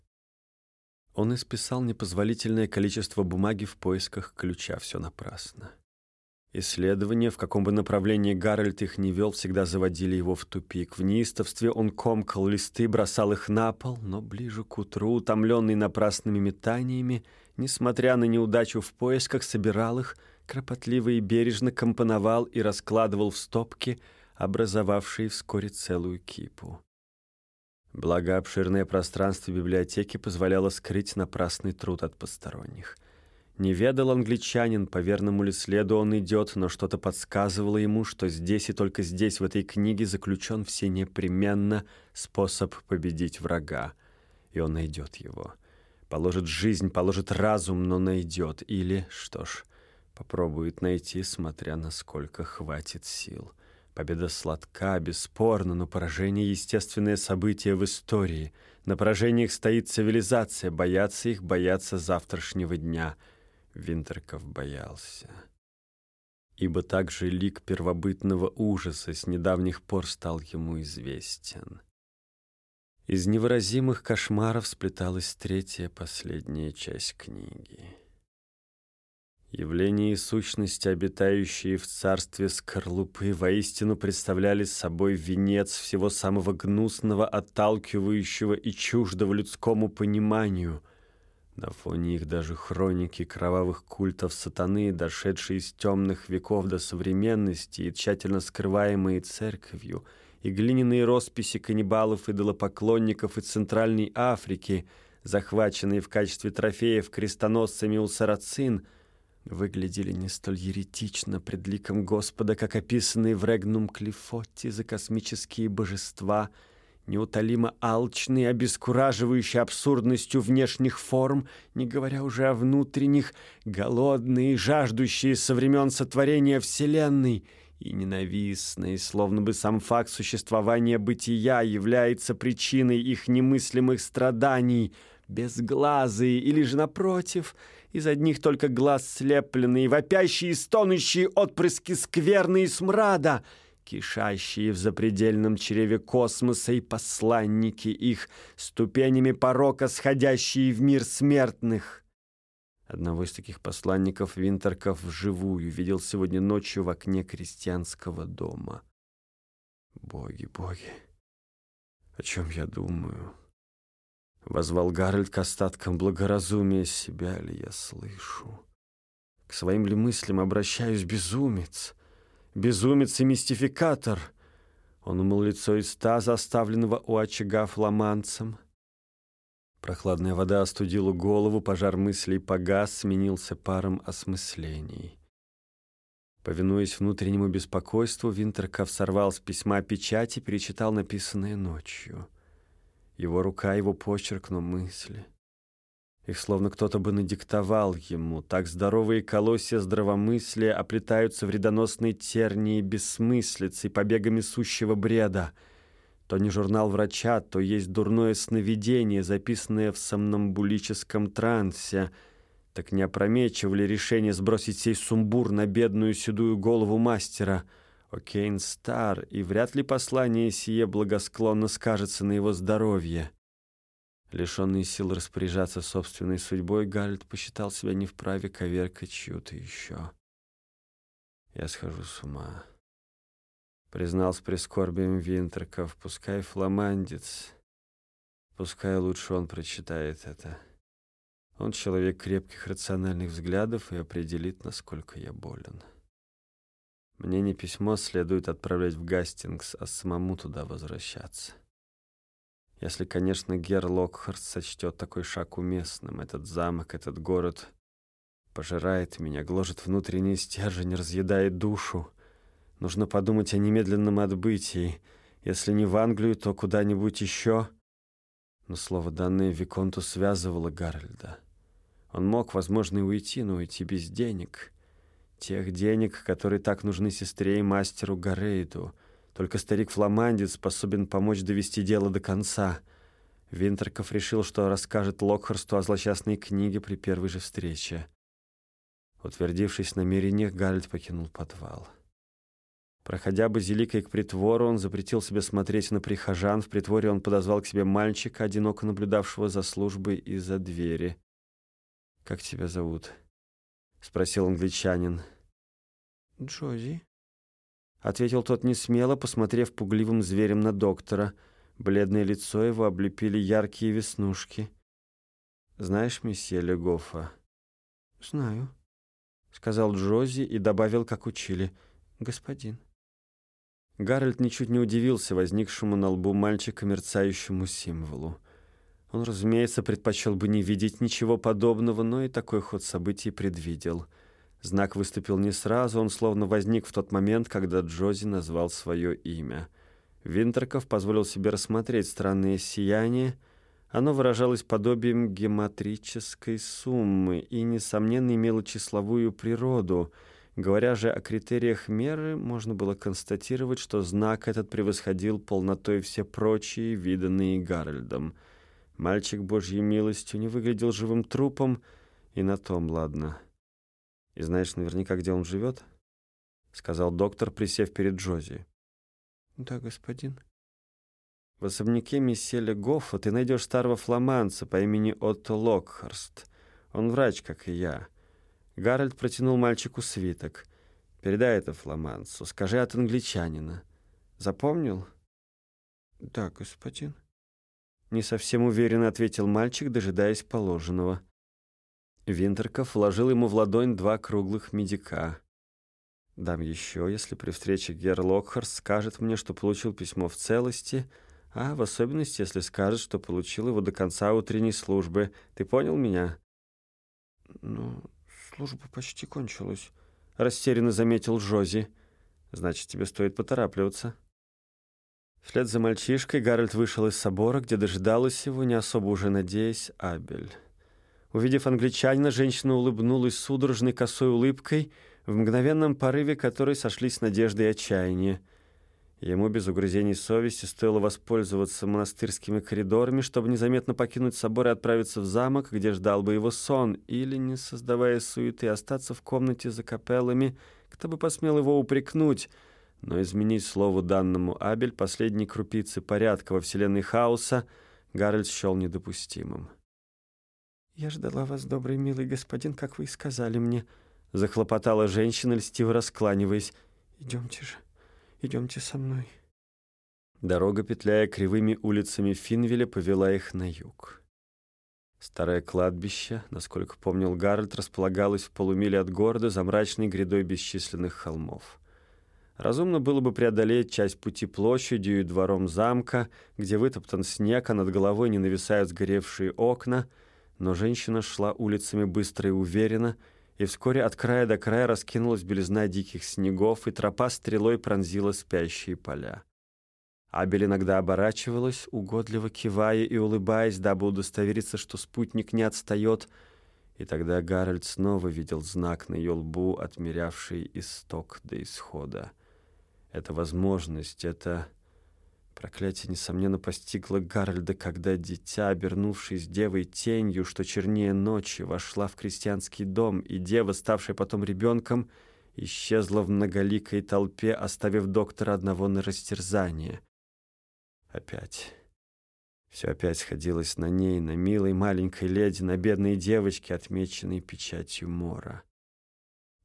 Он исписал непозволительное количество бумаги в поисках ключа, все напрасно. Исследования, в каком бы направлении Гарольд их не вел, всегда заводили его в тупик. В неистовстве он комкал листы, бросал их на пол, но ближе к утру, утомленный напрасными метаниями, несмотря на неудачу в поисках, собирал их, кропотливо и бережно компоновал и раскладывал в стопки, образовавшие вскоре целую кипу. Благо, обширное пространство библиотеки позволяло скрыть напрасный труд от посторонних. Не ведал англичанин, по верному ли следу он идет, но что-то подсказывало ему, что здесь и только здесь, в этой книге, заключен все непременно способ победить врага. И он найдет его. Положит жизнь, положит разум, но найдет. Или, что ж, попробует найти, смотря насколько хватит сил. Победа сладка, бесспорно, но поражение — естественное событие в истории. На поражениях стоит цивилизация, бояться их, бояться завтрашнего дня. Винтерков боялся. Ибо также лик первобытного ужаса с недавних пор стал ему известен. Из невыразимых кошмаров сплеталась третья, последняя часть книги. Явления и сущности, обитающие в царстве скорлупы, воистину представляли собой венец всего самого гнусного, отталкивающего и чуждого людскому пониманию. На фоне их даже хроники кровавых культов сатаны, дошедшие из темных веков до современности и тщательно скрываемые церковью, и глиняные росписи каннибалов, идолопоклонников из Центральной Африки, захваченные в качестве трофеев крестоносцами у сарацин — выглядели не столь еретично пред ликом Господа, как описанные в Регнум Клифотте за космические божества, неутолимо алчные, обескураживающие абсурдностью внешних форм, не говоря уже о внутренних, голодные, жаждущие со времен сотворения Вселенной — и ненавистные, словно бы сам факт существования бытия является причиной их немыслимых страданий, безглазые или же, напротив, из одних только глаз слепленные, вопящие и стонущие отпрыски скверны и смрада, кишащие в запредельном чреве космоса и посланники их, ступенями порока, сходящие в мир смертных. Одного из таких посланников Винтерков вживую видел сегодня ночью в окне крестьянского дома. Боги, боги, о чем я думаю? Возвал Гарольд к остаткам благоразумия себя ли я слышу. К своим ли мыслям обращаюсь безумец? Безумец и мистификатор. Он умыл лицо из таза, оставленного у очага фламанцем. Прохладная вода остудила голову, пожар мыслей погас, сменился паром осмыслений. Повинуясь внутреннему беспокойству, Винтерков сорвал с письма печать и перечитал написанное ночью — его рука, его почерк, но мысли. Их словно кто-то бы надиктовал ему. Так здоровые колосья здравомыслия оплетаются вредоносной тернии бессмыслицы и побегами сущего бреда. То не журнал врача, то есть дурное сновидение, записанное в сомнамбулическом трансе. Так не опрометчиво ли решение сбросить сей сумбур на бедную седую голову мастера — Окейн стар, и вряд ли послание сие благосклонно скажется на его здоровье. Лишенный сил распоряжаться собственной судьбой, Гальд посчитал себя не вправе коверкать чью-то еще. Я схожу с ума. Признал с прискорбием Винтерков, пускай фламандец, пускай лучше он прочитает это. Он человек крепких рациональных взглядов и определит, насколько я болен. Мне не письмо следует отправлять в Гастингс, а самому туда возвращаться. Если, конечно, Гер Локхарст сочтет такой шаг уместным, этот замок, этот город пожирает меня, гложет внутренний стержень, разъедает душу. Нужно подумать о немедленном отбытии. Если не в Англию, то куда-нибудь еще. Но слово, данное Виконту, связывало Гарольда. Он мог, возможно, и уйти, но уйти без денег — Тех денег, которые так нужны сестре и мастеру Гарейду. Только старик-фламандец способен помочь довести дело до конца. Винтерков решил, что расскажет Локхарсту о злосчастной книге при первой же встрече. Утвердившись в намерениях, Гарольд покинул подвал. Проходя базиликой к притвору, он запретил себе смотреть на прихожан. В притворе он подозвал к себе мальчика, одиноко наблюдавшего за службой из-за двери. «Как тебя зовут?» — спросил англичанин. «Джози», — ответил тот несмело, посмотрев пугливым зверем на доктора. Бледное лицо его облепили яркие веснушки. «Знаешь месье Легофа?» Гарольд ничуть не удивился возникшему на лбу мальчика мерцающему символу. Он, разумеется, предпочел бы не видеть ничего подобного, но и такой ход событий предвидел. Знак выступил не сразу, он словно возник в тот момент, когда Джози назвал свое имя. Винтерков позволил себе рассмотреть странное сияние. Оно выражалось подобием гематрической суммы и, несомненно, имело числовую природу. Говоря же о критериях меры, можно было констатировать, что знак этот превосходил полнотой все прочие, виданные Гарольдом — Мальчик Божьей милостью не выглядел живым трупом, и на том ладно. «И знаешь наверняка, где он живет?» — сказал доктор, присев перед Джози. «Да, господин». «В особняке Мисселя Гоффа ты найдешь старого фламанца по имени Отто Локхарст. Он врач, как и я». Гарольд протянул мальчику свиток. «Передай это фламанцу. Скажи от англичанина. Запомнил?» «Да, господин». Не совсем уверенно ответил мальчик, дожидаясь положенного. Винтерков вложил ему в ладонь два круглых медика. «Дам еще, если при встрече Гер Локхарс скажет мне, что получил письмо в целости, а в особенности, если скажет, что получил его до конца утренней службы. Ты понял меня?» «Ну, служба почти кончилась», — растерянно заметил Джози. «Значит, тебе стоит поторапливаться». Вслед за мальчишкой Гарольд вышел из собора, где дожидалась его, не особо уже надеясь, Абель. Увидев англичанина, женщина улыбнулась судорожной косой улыбкой, в мгновенном порыве которой сошлись надежды и отчаяние. Ему без угрызений совести стоило воспользоваться монастырскими коридорами, чтобы незаметно покинуть собор и отправиться в замок, где ждал бы его сон, или, не создавая суеты, остаться в комнате за капеллами, кто бы посмел его упрекнуть — но изменить слову данному Абель последней крупицы порядка во вселенной хаоса Гарольд счел недопустимым. «Я ждала вас, добрый милый господин, как вы и сказали мне», — захлопотала женщина, льстиво раскланиваясь. «Идемте же, идемте со мной». Дорога, петляя кривыми улицами Финвеля, повела их на юг. Старое кладбище, насколько помнил Гарольд, располагалось в полумиле от города за мрачной грядой бесчисленных холмов. Разумно было бы преодолеть часть пути площадью и двором замка, где вытоптан снег, а над головой не нависают сгоревшие окна, но женщина шла улицами быстро и уверенно, и вскоре от края до края раскинулась белизна диких снегов, и тропа стрелой пронзила спящие поля. Абель иногда оборачивалась, угодливо кивая и улыбаясь, дабы удостовериться, что спутник не отстает, и тогда Гарольд снова видел знак на ее лбу, отмерявший исток до исхода. Эта возможность, это проклятие, несомненно, постигло Гарольда, когда дитя, обернувшись девой тенью, что чернее ночи, вошла в крестьянский дом, и дева, ставшая потом ребенком, исчезла в многоликой толпе, оставив доктора одного на растерзание. Опять. Все опять сходилось на ней, на милой маленькой леди, на бедной девочке, отмеченной печатью мора.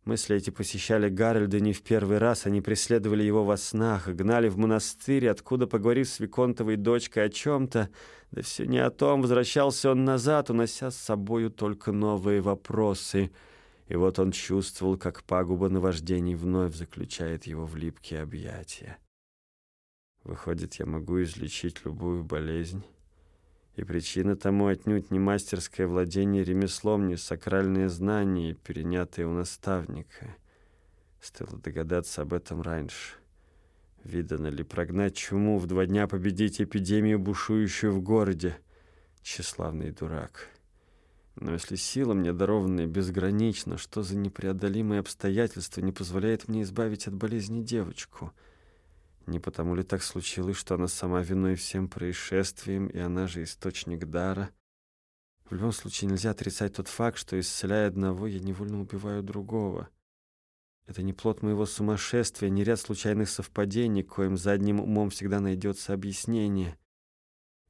Мысли эти посещали Гарольда не в первый раз, они преследовали его во снах, гнали в монастырь, откуда, поговорив с Виконтовой дочкой о чем-то, да все не о том, возвращался он назад, унося с собою только новые вопросы. И вот он чувствовал, как пагуба наваждений вновь заключает его в липкие объятия. Выходит, я могу излечить любую болезнь. И причина тому отнюдь не мастерское владение ремеслом, не сакральные знания, перенятые у наставника. Стоило догадаться об этом раньше. Видано ли прогнать чуму, в два дня победить эпидемию, бушующую в городе? Тщеславный дурак. Но если сила мне дарованная безгранична, что за непреодолимые обстоятельства не позволяет мне избавить от болезни девочку — не потому ли так случилось, что она сама виной всем происшествиям, и она же источник дара? В любом случае нельзя отрицать тот факт, что, исцеляя одного, я невольно убиваю другого. Это не плод моего сумасшествия, не ряд случайных совпадений, коим задним умом всегда найдется объяснение.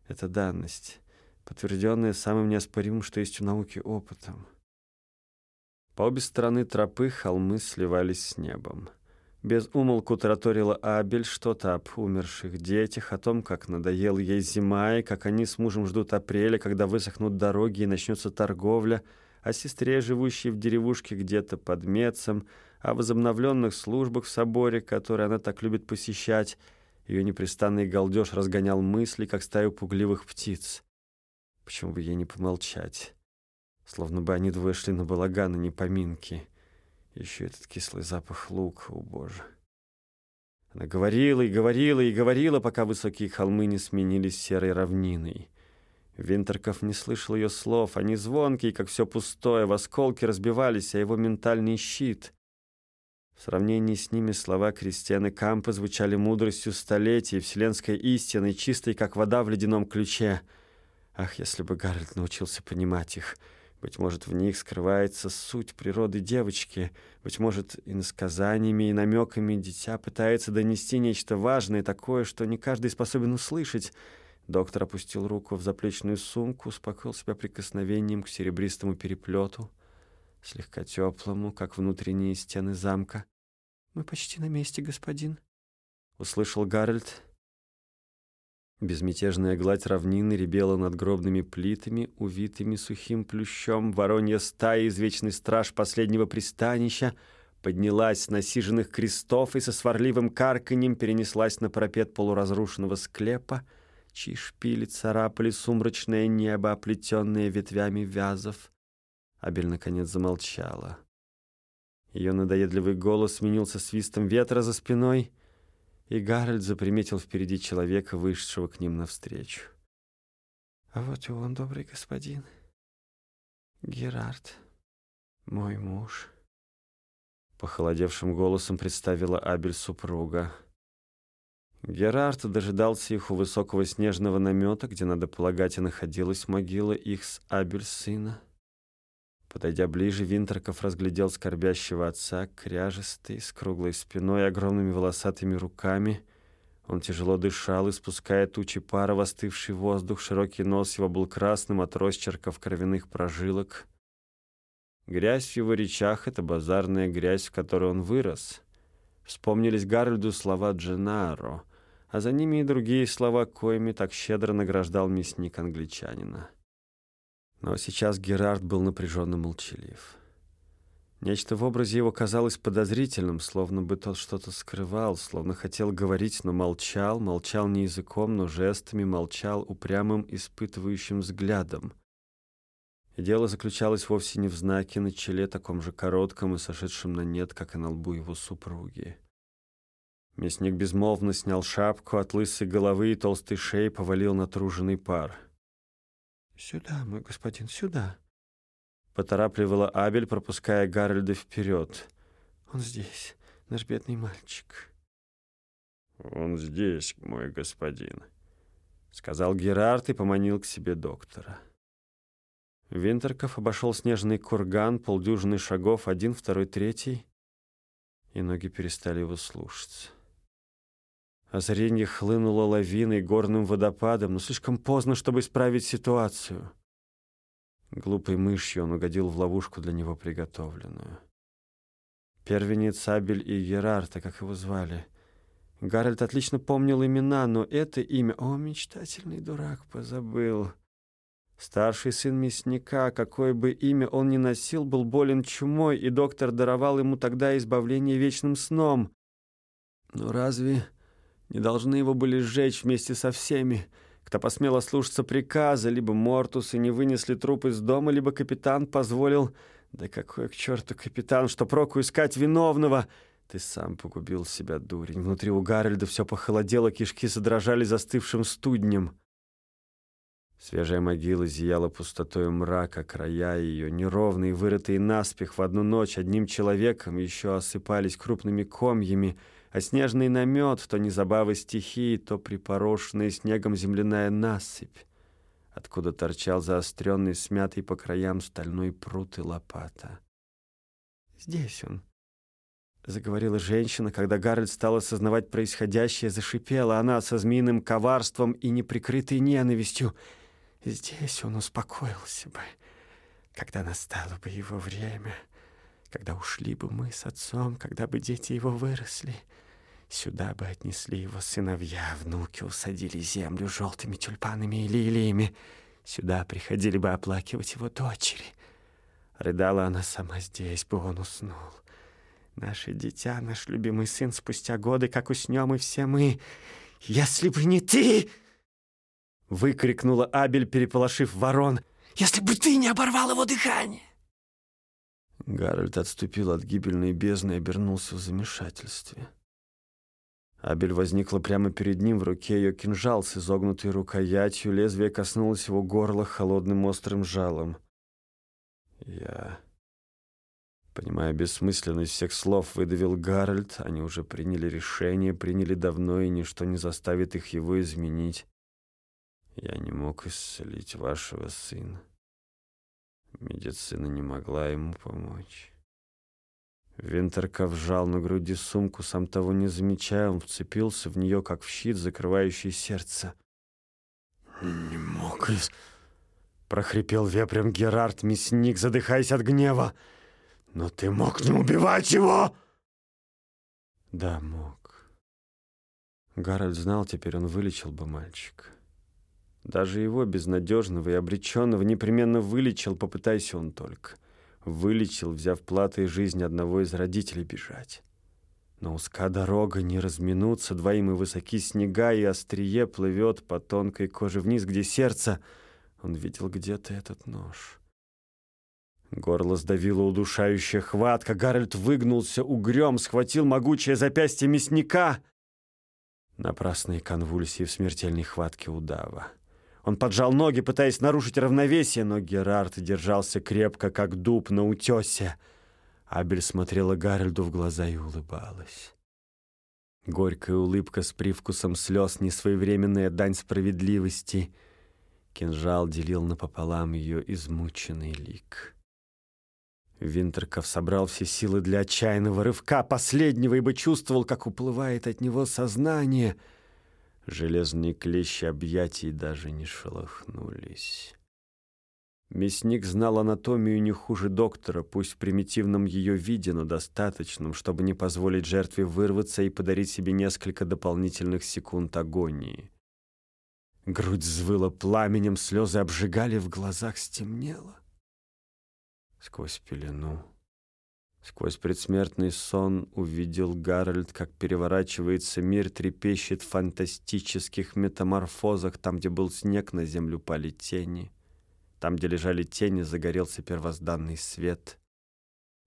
Это данность, подтвержденная самым неоспоримым, что есть у науки, опытом. По обе стороны тропы холмы сливались с небом. Без умолку тараторила Абель что-то об умерших детях, о том, как надоел ей зима, и как они с мужем ждут апреля, когда высохнут дороги и начнется торговля, о сестре, живущей в деревушке где-то под Мецем, о возобновленных службах в соборе, которые она так любит посещать. Ее непрестанный галдеж разгонял мысли, как стаю пугливых птиц. Почему бы ей не помолчать? Словно бы они двое шли на балаган, а не поминки. Еще этот кислый запах лука, о боже. Она говорила и говорила и говорила, пока высокие холмы не сменились серой равниной. Винтерков не слышал ее слов. Они звонкие, как все пустое, в осколки разбивались, а его ментальный щит. В сравнении с ними слова Кристианы Кампа звучали мудростью столетий, вселенской истиной, чистой, как вода в ледяном ключе. Ах, если бы Гарольд научился понимать их! Быть может, в них скрывается суть природы девочки. Быть может, и насказаниями, и намеками дитя пытается донести нечто важное, такое, что не каждый способен услышать — Доктор опустил руку в заплечную сумку, успокоил себя прикосновением к серебристому переплету, слегка теплому, как внутренние стены замка. «Мы почти на месте, господин», — услышал Гарольд. Безмятежная гладь равнины ребела над гробными плитами, увитыми сухим плющом. Воронья стая, извечный страж последнего пристанища, поднялась с насиженных крестов и со сварливым карканьем перенеслась на пропет полуразрушенного склепа — чьи шпили царапали сумрачное небо, оплетенное ветвями вязов. Абель, наконец, замолчала. Ее надоедливый голос сменился свистом ветра за спиной, и Гарольд заприметил впереди человека, вышедшего к ним навстречу. «А вот и он, добрый господин. Герард, мой муж». Похолодевшим голосом представила Абель супруга. Герард дожидался их у высокого снежного намета, где, надо полагать, и находилась могила их с Абель сына. Подойдя ближе, Винтерков разглядел скорбящего отца, кряжестый, с круглой спиной и огромными волосатыми руками. Он тяжело дышал, испуская тучи пара в остывший воздух. Широкий нос его был красным от росчерков кровяных прожилок. Грязь в его речах — это базарная грязь, в которой он вырос. Вспомнились Гарольду слова Дженаро — а за ними и другие слова, коими так щедро награждал мясник англичанина. Но сейчас Герард был напряженно молчалив. Нечто в образе его казалось подозрительным, словно бы тот что-то скрывал, словно хотел говорить, но молчал, молчал не языком, но жестами, молчал упрямым, испытывающим взглядом. И дело заключалось вовсе не в знаке на челе, таком же коротком и сошедшем на нет, как и на лбу его супруги. Мясник безмолвно снял шапку от лысой головы и толстой шеи повалил натруженный пар. «Сюда, мой господин, сюда!» Поторапливала Абель, пропуская Гарольда вперед. «Он здесь, наш бедный мальчик». «Он здесь, мой господин», — сказал Герард и поманил к себе доктора. Винтерков обошел снежный курган, полдюжины шагов, один, второй, третий, и ноги перестали его слушаться. Озарение хлынуло лавиной, горным водопадом, но слишком поздно, чтобы исправить ситуацию. Глупой мышью он угодил в ловушку для него приготовленную. Первенец Абель и Герарта, как его звали. Гарольд отлично помнил имена, но это имя... О, мечтательный дурак, позабыл. Старший сын мясника, какое бы имя он ни носил, был болен чумой, и доктор даровал ему тогда избавление вечным сном. Но разве не должны его были сжечь вместе со всеми, кто посмел ослушаться приказа, либо Мортусы не вынесли труп из дома, либо капитан позволил... Да какой к черту капитан, что проку искать виновного? Ты сам погубил себя, дурень. Внутри у Гарольда все похолодело, кишки задрожали застывшим студнем. Свежая могила зияла пустотой мрака, края ее, неровные, вырытые наспех в одну ночь одним человеком, еще осыпались крупными комьями — а снежный намет, то не забавы стихии, то припорошенная снегом земляная насыпь, откуда торчал заостренный, смятый по краям стальной прут и лопата. «Здесь он», — заговорила женщина, когда Гарольд стал осознавать происходящее, зашипела она со змеиным коварством и неприкрытой ненавистью. «Здесь он успокоился бы, когда настало бы его время» когда ушли бы мы с отцом, когда бы дети его выросли. Сюда бы отнесли его сыновья, внуки усадили землю желтыми тюльпанами и лилиями. Сюда приходили бы оплакивать его дочери. Рыдала она сама здесь, бы он уснул. Наше дитя, наш любимый сын, спустя годы, как уснем и все мы. Если бы не ты!» Выкрикнула Абель, переполошив ворон. «Если бы ты не оборвал его дыхание!» Гарольд отступил от гибельной бездны и обернулся в замешательстве. Абель возникла прямо перед ним, в руке ее кинжал с изогнутой рукоятью, лезвие коснулось его горла холодным острым жалом. Я, понимая бессмысленность всех слов, выдавил Гарольд. Они уже приняли решение, приняли давно, и ничто не заставит их его изменить. Я не мог исцелить вашего сына. Медицина не могла ему помочь. Винтерка вжал на груди сумку, сам того не замечая, он вцепился в нее, как в щит, закрывающий сердце. «Не мог из...» — прохрипел вепрем Герард, мясник, задыхаясь от гнева. «Но ты мог не убивать его!» «Да, мог». Гарольд знал, теперь он вылечил бы мальчика. Даже его, безнадежного и обреченного, непременно вылечил, попытайся он только. Вылечил, взяв платой жизнь одного из родителей бежать. Но узка дорога, не разминуться, двоим и высоки снега, и острие плывет по тонкой коже вниз, где сердце. Он видел где-то этот нож. Горло сдавило удушающая хватка. Гарольд выгнулся угрём, схватил могучее запястье мясника. Напрасные конвульсии в смертельной хватке удава. Он поджал ноги, пытаясь нарушить равновесие, но Герард держался крепко, как дуб на утесе. Абель смотрела Гарольду в глаза и улыбалась. Горькая улыбка с привкусом слез, несвоевременная дань справедливости. Кинжал делил напополам ее измученный лик. Винтерков собрал все силы для отчаянного рывка, последнего, ибо чувствовал, как уплывает от него сознание — Железные клещи объятий даже не шелохнулись. Мясник знал анатомию не хуже доктора, пусть в примитивном ее виде, но достаточном, чтобы не позволить жертве вырваться и подарить себе несколько дополнительных секунд агонии. Грудь взвыла пламенем, слезы обжигали, в глазах стемнело. Сквозь пелену Сквозь предсмертный сон увидел Гарольд, как переворачивается мир, трепещет в фантастических метаморфозах. Там, где был снег, на землю пали тени. Там, где лежали тени, загорелся первозданный свет.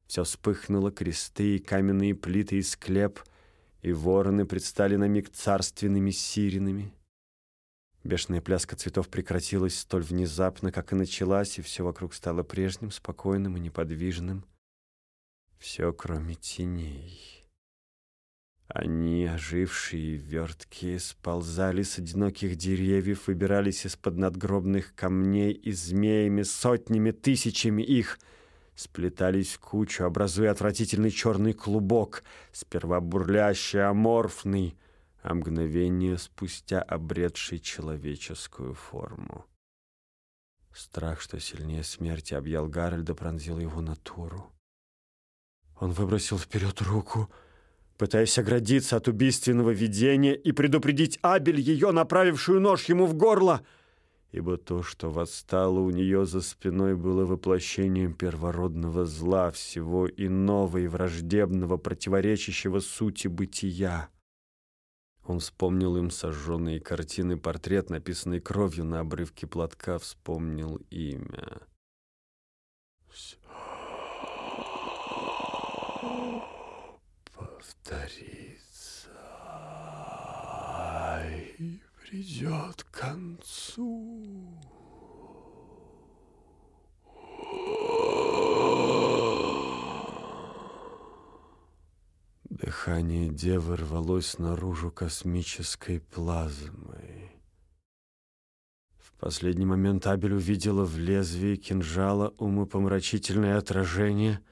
Все вспыхнуло, кресты и каменные плиты и склеп, и вороны предстали на миг царственными сиренами. Бешеная пляска цветов прекратилась столь внезапно, как и началась, и все вокруг стало прежним, спокойным и неподвижным — все, кроме теней. Они, ожившие и верткие, сползали с одиноких деревьев, выбирались из-под надгробных камней и змеями, сотнями, тысячами их сплетались в кучу, образуя отвратительный черный клубок, сперва бурлящий, аморфный, а мгновение спустя обретший человеческую форму. Страх, что сильнее смерти, объял Гарольда, пронзил его натуру. Он выбросил вперед руку, пытаясь оградиться от убийственного видения и предупредить Абель, ее направившую нож ему в горло, ибо то, что восстало у нее за спиной, было воплощением первородного зла, всего иного и враждебного, противоречащего сути бытия. Он вспомнил им сожженные картины, портрет, написанный кровью на обрывке платка, вспомнил имя. Все повторится и придет к концу. Дыхание девы рвалось наружу космической плазмой. В последний момент Абель увидела в лезвии кинжала умопомрачительное отражение —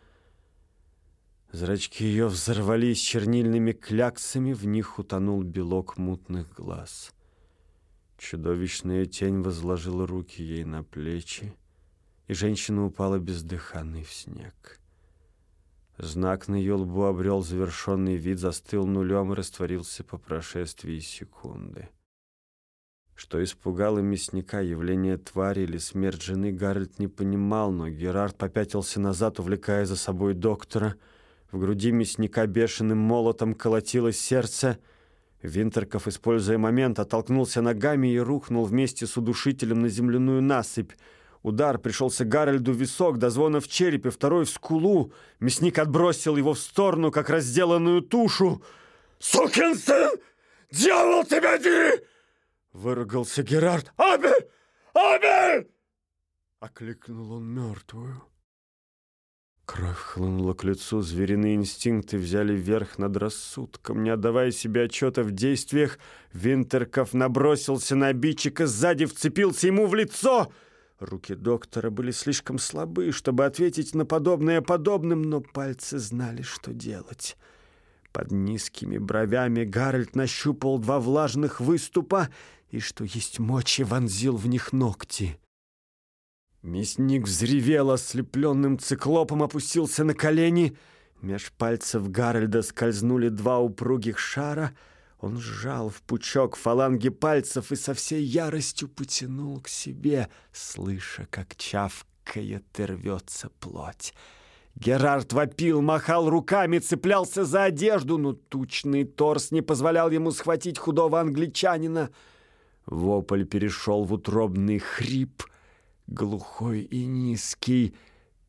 Зрачки ее взорвались чернильными кляксами, в них утонул белок мутных глаз. Чудовищная тень возложила руки ей на плечи, и женщина упала бездыханной в снег. Знак на ее лбу обрел завершенный вид, застыл нулем и растворился по прошествии секунды. Что испугало мясника, явление твари или смерть жены, Гарольд не понимал, но Герард попятился назад, увлекая за собой доктора — В груди мясника бешеным молотом колотилось сердце. Винтерков, используя момент, оттолкнулся ногами и рухнул вместе с удушителем на земляную насыпь. Удар пришелся Гарольду в висок, до звона в черепе, второй в скулу. Мясник отбросил его в сторону, как разделанную тушу. «Сукин сын! Дьявол тебя дери!» Выругался Герард. «Абель! Абель!» Окликнул он мертвую. Кровь хлынула к лицу, звериные инстинкты взяли верх над рассудком. Не отдавая себе отчета в действиях, Винтерков набросился на обидчика, сзади вцепился ему в лицо. Руки доктора были слишком слабы, чтобы ответить на подобное подобным, но пальцы знали, что делать. Под низкими бровями Гарольд нащупал два влажных выступа и, что есть мочи, вонзил в них ногти. Мясник взревел ослепленным циклопом, опустился на колени. Меж пальцев Гарольда скользнули два упругих шара. Он сжал в пучок фаланги пальцев и со всей яростью потянул к себе, слыша, как чавкает и рвется плоть. Герард вопил, махал руками, цеплялся за одежду, но тучный торс не позволял ему схватить худого англичанина. Вопль перешел в утробный хрип — глухой и низкий.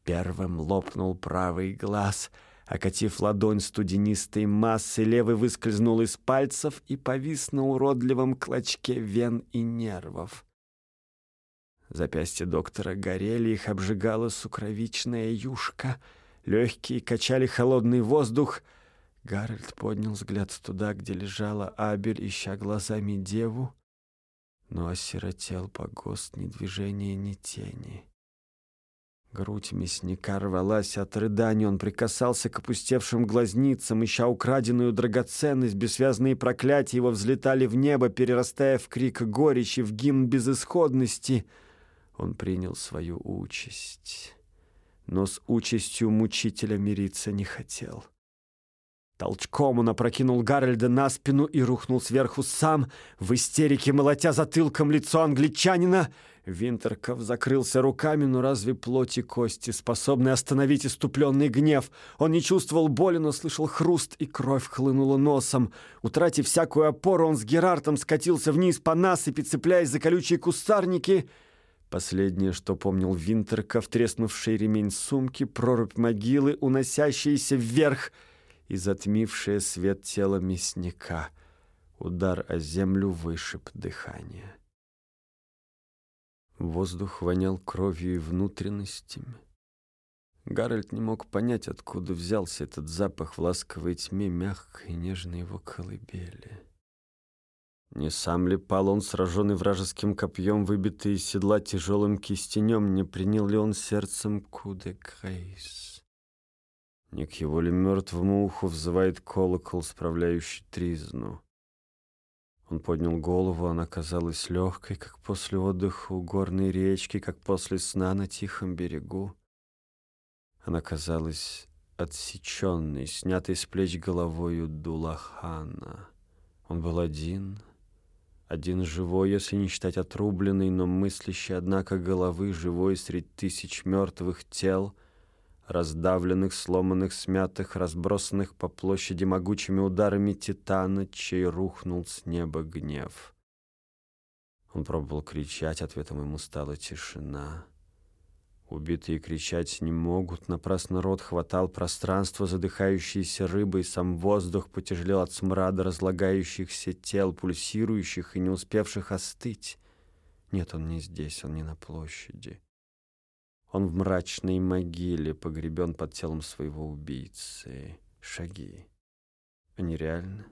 Первым лопнул правый глаз. Окатив ладонь студенистой массы, левый выскользнул из пальцев и повис на уродливом клочке вен и нервов. Запястья доктора горели, их обжигала сукровичная юшка. Легкие качали холодный воздух. Гарольд поднял взгляд туда, где лежала Абель, ища глазами деву но осиротел погост ни движения, ни тени. Грудь мясника рвалась от рыданий, он прикасался к опустевшим глазницам, ища украденную драгоценность, бессвязные проклятия его взлетали в небо, перерастая в крик горечи, в гимн безысходности. Он принял свою участь, но с участью мучителя мириться не хотел. Толчком он опрокинул Гарольда на спину и рухнул сверху сам, в истерике молотя затылком лицо англичанина. Винтерков закрылся руками, но разве плоти кости способны остановить иступленный гнев? Он не чувствовал боли, но слышал хруст, и кровь хлынула носом. Утратив всякую опору, он с Герартом скатился вниз по насыпи, цепляясь за колючие кустарники. Последнее, что помнил Винтерков, треснувший ремень сумки, прорубь могилы, уносящиеся вверх — и затмившее свет тела мясника. Удар о землю вышиб дыхание. Воздух вонял кровью и внутренностями. Гарольд не мог понять, откуда взялся этот запах в ласковой тьме мягкой и нежной его колыбели. Не сам ли пал он, сраженный вражеским копьем, выбитый из седла тяжелым кистенем, не принял ли он сердцем куде Грейс? Не к его ли мертвому уху взывает колокол, справляющий тризну. Он поднял голову, она казалась легкой, как после отдыха у горной речки, как после сна на тихом берегу. Она казалась отсеченной, снятой с плеч головою Дулахана. Он был один, один живой, если не считать отрубленный, но мыслящий, однако, головы, живой среди тысяч мертвых тел — раздавленных, сломанных, смятых, разбросанных по площади могучими ударами титана, чей рухнул с неба гнев. Он пробовал кричать, ответом ему стала тишина. Убитые кричать не могут, напрасно рот хватал пространство, задыхающейся рыбой, сам воздух потяжелел от смрада разлагающихся тел, пульсирующих и не успевших остыть. Нет, он не здесь, он не на площади. Он в мрачной могиле погребен под телом своего убийцы. Шаги. Они реальны?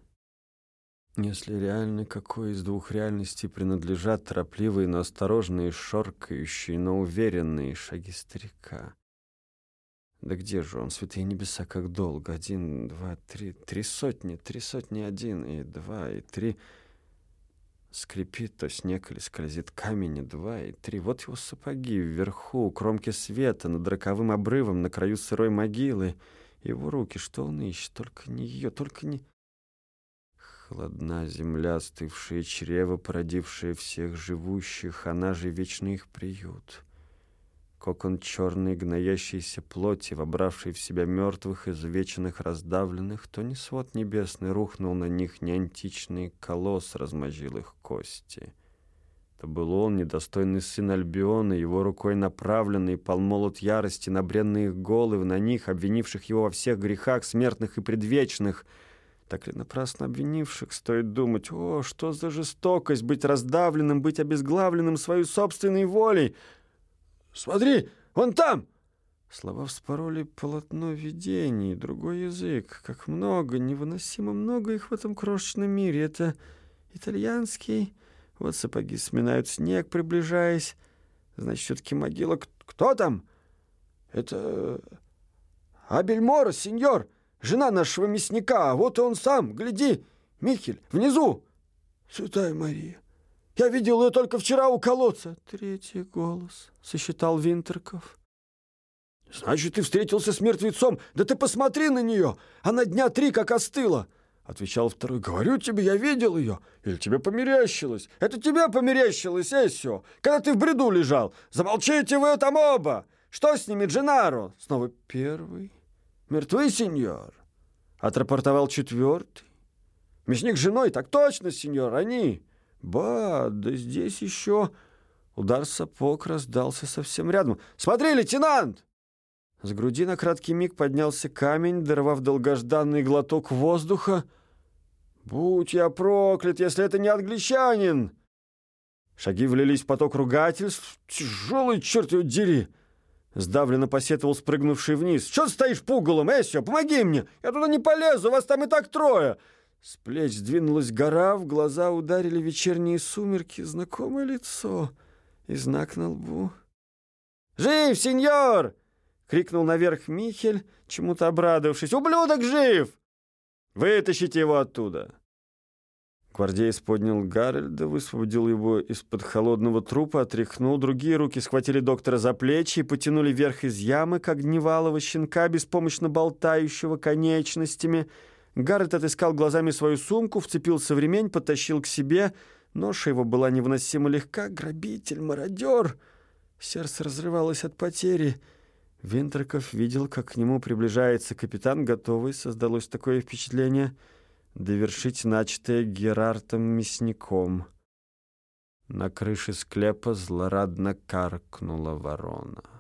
Если реальны, какой из двух реальностей принадлежат торопливые, но осторожные, шоркающие, но уверенные шаги старика? Да где же он, святые небеса, как долго? Один, два, три, три сотни, три сотни, один, и два, и три... Скрипит то снег или скользит камень, два, и три. Вот его сапоги вверху, у кромки света, над роковым обрывом, на краю сырой могилы. Его руки, что он ищет? Только не ее, только не... Холодна земля, остывшая чрево, породившая всех живущих, она же вечный их приют. Кокон черной гноящейся плоти, вобравший в себя мертвых, изувеченных, раздавленных, то не свод небесный рухнул на них, не античный колосс размозжил их кости. Это был он, недостойный сын Альбиона, его рукой направленный, полмолот ярости на бренные головы, на них, обвинивших его во всех грехах, смертных и предвечных — так ли напрасно обвинивших стоит думать, о, что за жестокость быть раздавленным, быть обезглавленным своей собственной волей. Смотри, вон там! Слова вспороли полотно видений, другой язык. Как много, невыносимо много их в этом крошечном мире. Это итальянский. Вот сапоги сминают снег, приближаясь. Значит, все-таки могила. Кто там? Это Абель Мора, сеньор. Жена нашего мясника, а вот и он сам, гляди, Михель, внизу. Святая Мария, я видел ее только вчера у колодца. Третий голос, сосчитал Винтерков. Значит, ты встретился с мертвецом? Да ты посмотри на нее, она дня три как остыла. Отвечал второй, говорю тебе, я видел ее. Или тебе померещилось? Это тебе померещилось, Эссио, когда ты в бреду лежал. Замолчите вы там оба. Что с ними, Дженаро? Снова первый. «Мертвы, сеньор!» — отрапортовал четвертый. «Мясник с женой, так точно, сеньор, они!» «Ба, да здесь еще...» Удар сапог раздался совсем рядом. «Смотри, лейтенант!» С груди на краткий миг поднялся камень, дорвав долгожданный глоток воздуха. «Будь я проклят, если это не англичанин!» Шаги влились в поток ругательств. «Тяжелый, черт его дери!» Сдавленно посетовал спрыгнувший вниз. «Что ты стоишь пугалом, Эссио? Помоги мне! Я туда не полезу, вас там и так трое!» С плеч сдвинулась гора, в глаза ударили вечерние сумерки, знакомое лицо и знак на лбу. «Жив, сеньор!» — крикнул наверх Михель, чему-то обрадовавшись. «Ублюдок жив! Вытащите его оттуда!» Гвардеец поднял Гарольда, высвободил его из-под холодного трупа, отряхнул. Другие руки схватили доктора за плечи и потянули вверх из ямы, как гневалого щенка, беспомощно болтающего конечностями. Гарольд отыскал глазами свою сумку, вцепился в ремень, потащил к себе. Ноша его была невыносимо легка. Грабитель, мародер! Сердце разрывалось от потери. Винтерков видел, как к нему приближается капитан, готовый, создалось такое впечатление — довершить начатое Герартом мясником. На крыше склепа злорадно каркнула ворона.